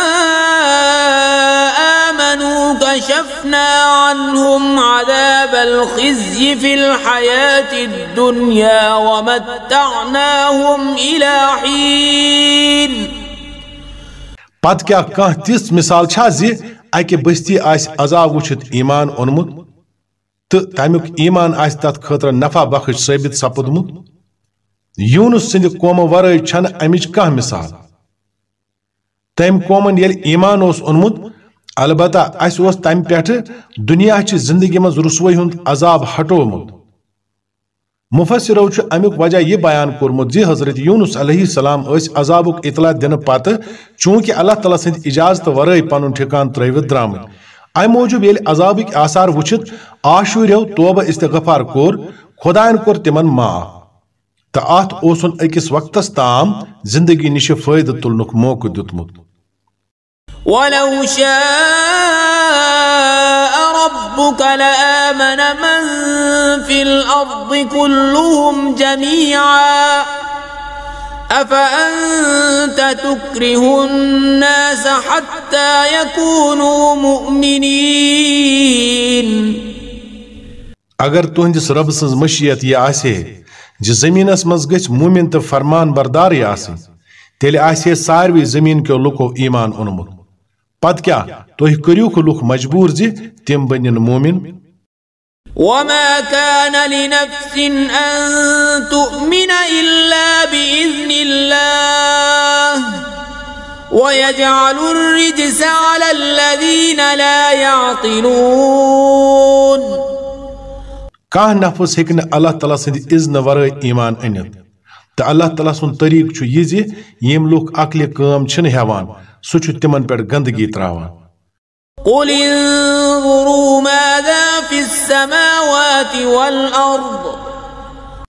آمنوا كشفنا عنهم عذاب الخزي في الحياة الدنيا ومتعناهم إلى حين. پت کیا کان تیس مثال چھا زی اکہ بستی آس عذاب وچھت ایمان اونمت تو تمیک ایمان آس تت خاطر نفع بخش ثابت سپدمت یونس سند قوم ورائے چھن امچ کان مثال؟ تم قومن یل ایمان اس اونمت، البتہ اس اس تم پیٹھ دنیا چی زندگی مز رسوئی ہند عذاب ہٹومت مفسرو چھ امیک وجہ یہ بیان کورمت زی حضرت یونس علیہ السلام اس عذابک اطلاع دن پتہ چونکہ اللہ تعالیٰ سند اجازت ورائے پنن ٹھکان ترٲوِتھ درامت ام موجوب ییٚلہِ عذابٕکۍ آثار وٕچھِتھ آشوٗریو توبہ استغفار کوٚر، خۄدایَن کوٚر تِمن معاف۔ تہٕ اتھ اوسُن أکِس وقتس تام زندگی نِشہِ فٲیدٕ تُلنُک موقعہٕ دیُتمُت۔ ولو شاء ربك لآمن من في الأرض كلهم جميعا. أفأنت تكره الناس حتى يكونوا مؤمنين؟ اگر تہندس رب سٕنز مشیت یہ آسے زِ زمینس منٛز گژھِ مومن تہٕ فرمان بردارٕے آسٕنۍ تیٚلہِ آسہِ ساروی زمین کیو لُکو ایمان اوٚنمُت۔ پتہٕ کیٛاہ تُہۍ کٔرِوکھ لُکھ مجبوٗر زِ تِم بٔنِن مومن وما كان لنفس أن تؤمن إلا بإذن الله ويجعل الرجس على الذين لا يعقلون کانٛہہ نفس ہیٚکہِ نہٕ اللہ تعالیٰ سٕنٛدِ اذنہٕ ورٲے ایمان أنِتھ تہٕ اللہ تعالیٰ سُنٛد طریٖقہٕ چھُ یہِ زِ یِم لُکھ عقلہِ کٲم چھِنہٕ ہٮ۪وان سُہ تِمن پٮ۪ٹھ گنٛدگی تراوان۔ قل انظروا ماذا في السماوات والأرض۔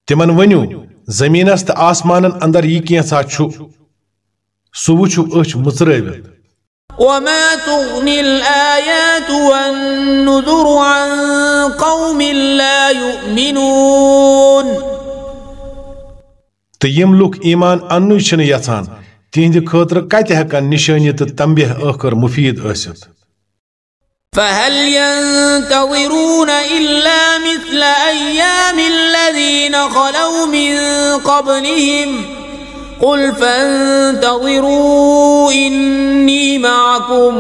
تِمن ؤنِو زٔمیٖنس تہٕ آسمانن اندر یہِ کینٛژھا چھُ؟ سُہ وٕچھِو أچھ مٕژرٲوِتھ۔ وما تغني الآيات والنذر عن قوم لا يؤمنون۔ تہٕ یِم لُکھ ایمان اننُے چھِنہٕ یژھان۔ تِہنٛدِ خٲطرٕ کتہِ ہٮ۪کن نِشٲنی تہٕ تمبیہ ٲخر مُفیٖد ٲسِتھ؟ فهل ينتظرون إلا مثل أيام الذين خلوا من قبلهم قل فانتظروا إني معكم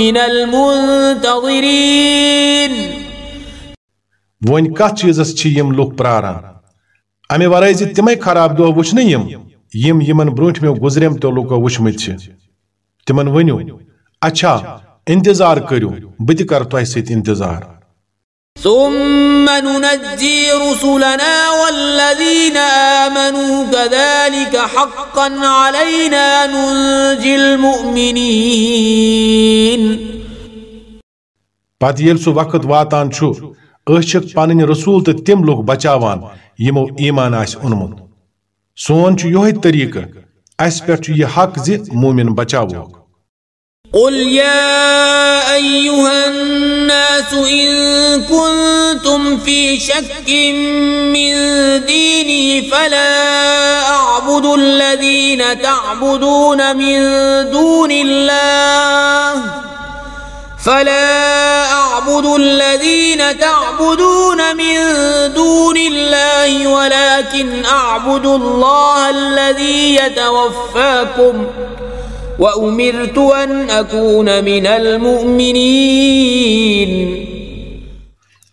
من المنتظرين وۄنۍ کتھ چیٖزس چھِ یِم لُکھ پراران؟ امہِ ورٲے زِ تِمے خراب دۄہ وٕچھنہٕ یِم۔ یِم یِمن برٛونٛٹھمیو گُزریمتیو لُکو وٕچھمٕتۍ چھِ۔ تِمن ؤنِو اچھا انتظار کٔرِو بہٕ تہِ کرٕ تۄہہِ سۭتۍ انتظار۔ ثم ننجي رسلنا والذين آمنوا كذلك حقا علينا ننجي المؤمنين۔ پتہٕ ییٚلہِ سُہ وقت واتان چھُ أسۍ چھِکھ پنٕنۍ رسوٗل تہٕ تِم لُکھ بچاوان یِمو ایمان آسہِ اوٚنمُت۔ سون چھُ یِہوے طریٖقہٕ اَسہِ پٮ۪ٹھ چھُ یہِ حق زِ مومِن بچاووکھ قل يا أيها الناس إن كنتم في شك من ديني فلا أعبد الذين تعبدون من دون الله فلا أعبد الذين تعبدون من دون الله ولكن أعبد الله الذي يتوفاكم وأمرت أن أكون من المؤمنين.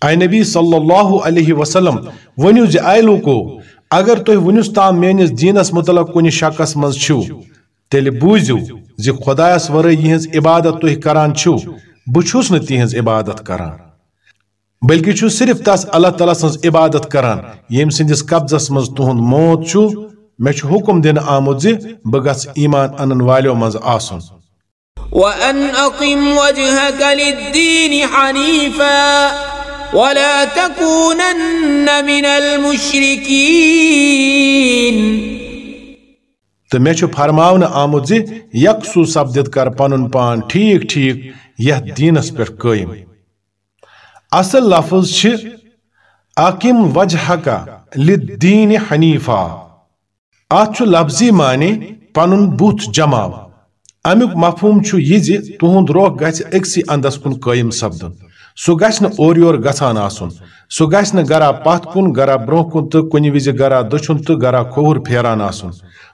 اے نبی صلی اللہ علیہ وسلم ونیو زِ اے لوکو اگر تُہۍ وُنیُس تام میٲنِس دیٖنس متعلق کُنہِ شکس منٛز چھِو تیٚلہِ بوٗزِو زِ خۄدایس ورٲے یِہنٛز عبادت تُہۍ کران چھِو بہٕ چھُس نہٕ تِہنٛز عبادت کران بلکہِ چھُ صرف تس اللہ تعالیٰ سٕنٛز عبادت کران۔ ییٚمہِ سٕنٛدِس قبضس منٛز تُہُنٛد موت چھُ مےٚ چھُ حُکم دِنہٕ آمُت زِ بہٕ گژھٕ ایمان انن والیو منٛز آسُن۔ وأن أقم وجهك للدين حنيفا ولا تكونن من المشركين۔ تہٕ مےٚ چھُ فرماونہٕ آمُت زِ یکسوٗ سپدِتھ کر پنُن پان ٹھیٖک ٹھیٖک۔ یتھ دیٖنس پٮ۪ٹھ قٲیِم۔ اصل لفظ چھِ اکم وجہکا لِدیٖنِ حنیٖفا اتھ چھُ لفظی معنی پنُن بُتھ جماو۔ امیُک مفہوم چھُ یہِ زِ تُہُنٛد روخ گژھِ أکسٕے انٛدس کُن قٲیِم سپدُن۔ سہ گھس اور یور گژھان آسن۔ سہ گھس گرا پت کن، گرا برو کن تو کن وز گرا دچھن تو گرا کھوہر پھیران آسن،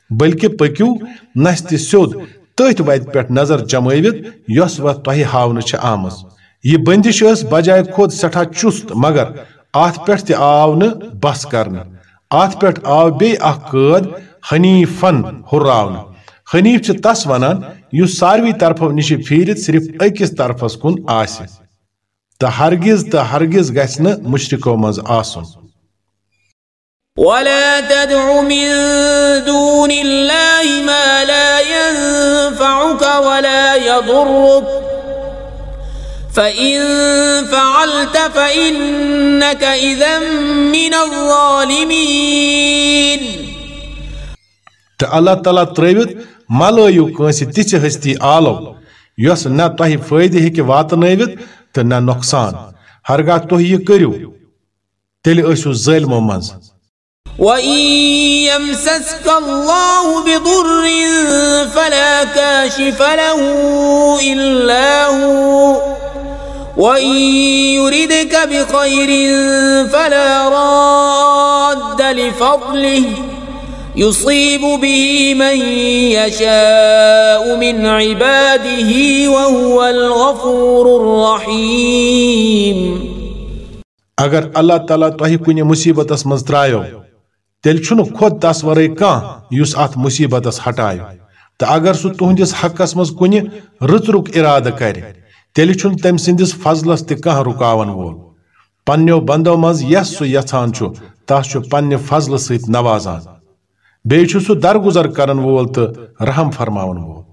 بلکہ پکیو نس تہ سیود تٔتھۍ وتہِ پٮ۪ٹھ نظر جمٲوِتھ یۄس وتھ تۄہہِ ہاونہٕ چھِ یہ بندش ٲس بجائے کھۄت سٮ۪ٹھاہ چُست، مگر اتھ پٮ۪ٹھ تہِ آو نہٕ بس کرنہٕ۔ اتھ پٮ۪ٹھ آو بیٚیہِ اکھ قٲد، حنیفن ہُراونہٕ۔ حنیف چھِ تس ونان، یُس ساروی طرفو نِش پھیٖرِتھ صرف أکِس طرفس کُن آسہِ۔ تہٕ ہرگز تہٕ ہرگز گژھِ نہٕ مشرکو منٛز آسُن۔ ولا تدع من دون الله ما يضرك. فإن فعلت فإنك إذا من الظالمين. تو اللہ تعالیٰ ترٲوِتھ ملٲیِو کٲنٛسہِ تِژھِ ہستی آلو. یۄس نہ تۄہہِ فٲیدٕ ہیٚکہِ واتنٲوِتھ تہٕ نہ نۄقصان ہرگاہ تُہۍ یہِ کٔرِو تیٚلہِ ٲسِو ظٲلمو وَإِن يَمْسَسْكَ اللَّهُ بِضُرٍّ فَلَا كَاشِفَ لَهُ إِلَّا هُوَ وَإِن يُرِدْكَ بِخَيْرٍ فَلَا رَادَّ لِفَضْلِهِ يُصِيبُ بِهِ مَن يَشَاءُ مِنْ عِبَادِهِ وَهُوَ الْغَفُورُ الرَّحِيمُ اگر اللہ تعالیٰ تۄہہِ کُنہِ مُصیبتس منٛز ترٛایو تیل چھُنہٕ خود تس ورٲے کانٛہہ یُس اتھ مُصیبتس ہٹایو تہٕ اگر سُہ تُہنٛدِس حقس منٛز کُنہِ رٕژرُک اِرادٕ کرِ تیٚلہِ چھُنہٕ تٔمۍ سٕنٛدِس فضلس تہِ کانٛہہ رُکاون وول۔ پننیو بندو منٛز یس سُہ یژھان چھُ، تس چھُ پننہِ فضلہٕ سۭتۍ نوازان۔ بیٚیہِ چھُ سُہ درگُزر کرن وول تہٕ رحم فرماون وول۔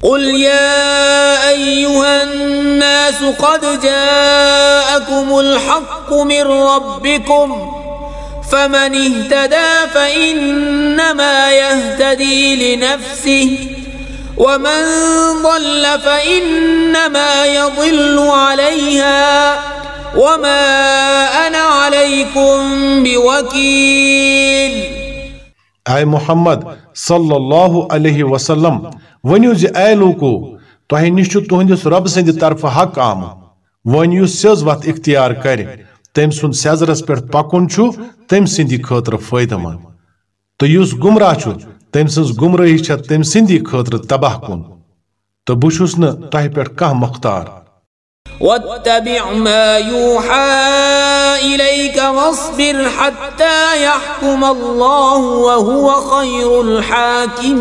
قل يا أيها الناس قد جاءكم الحق من ربكم فمن اهتدى فإنما يهتدي لنفسه ومن ضل فإنما يضل عليها وما أنا عليكم بوكيل. آي محمد صلى الله عليه وسلم ونيو زي آي لوكو تو تهي نشو هندس رب سند طرف حق آم ونيو سيز وقت اختيار کرے تم سن سیزرس پہ پکن تم سندی خاطر فائدہ مند۔ تو اس گمراہ تم سن گمراہی تم سندی خاطر تباہ کن۔ تو بہس نہ پہ کھانا مختار واتبع ما يوحى إليك واصبر حتى يحكم الله وهو خير الحاكمين۔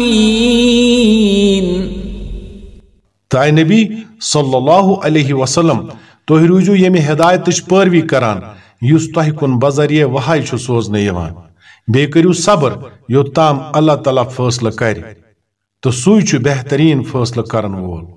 تاي نبی صلی اللہ علیہ وسلم تُہۍ روٗزِو ییٚمہِ ہدایتٕچ پٲروی کران، یُس تۄہہِ کُن بذریعہ وہاے چھُ سوزنہٕ یِوان۔ بیٚیہِ کٔرِو صبر، یوٚتام اللہ تعالیٰ فٲصلہٕ کرِ۔ تہٕ سُے چھُ بہتریٖن فٲصلہٕ کرن وول۔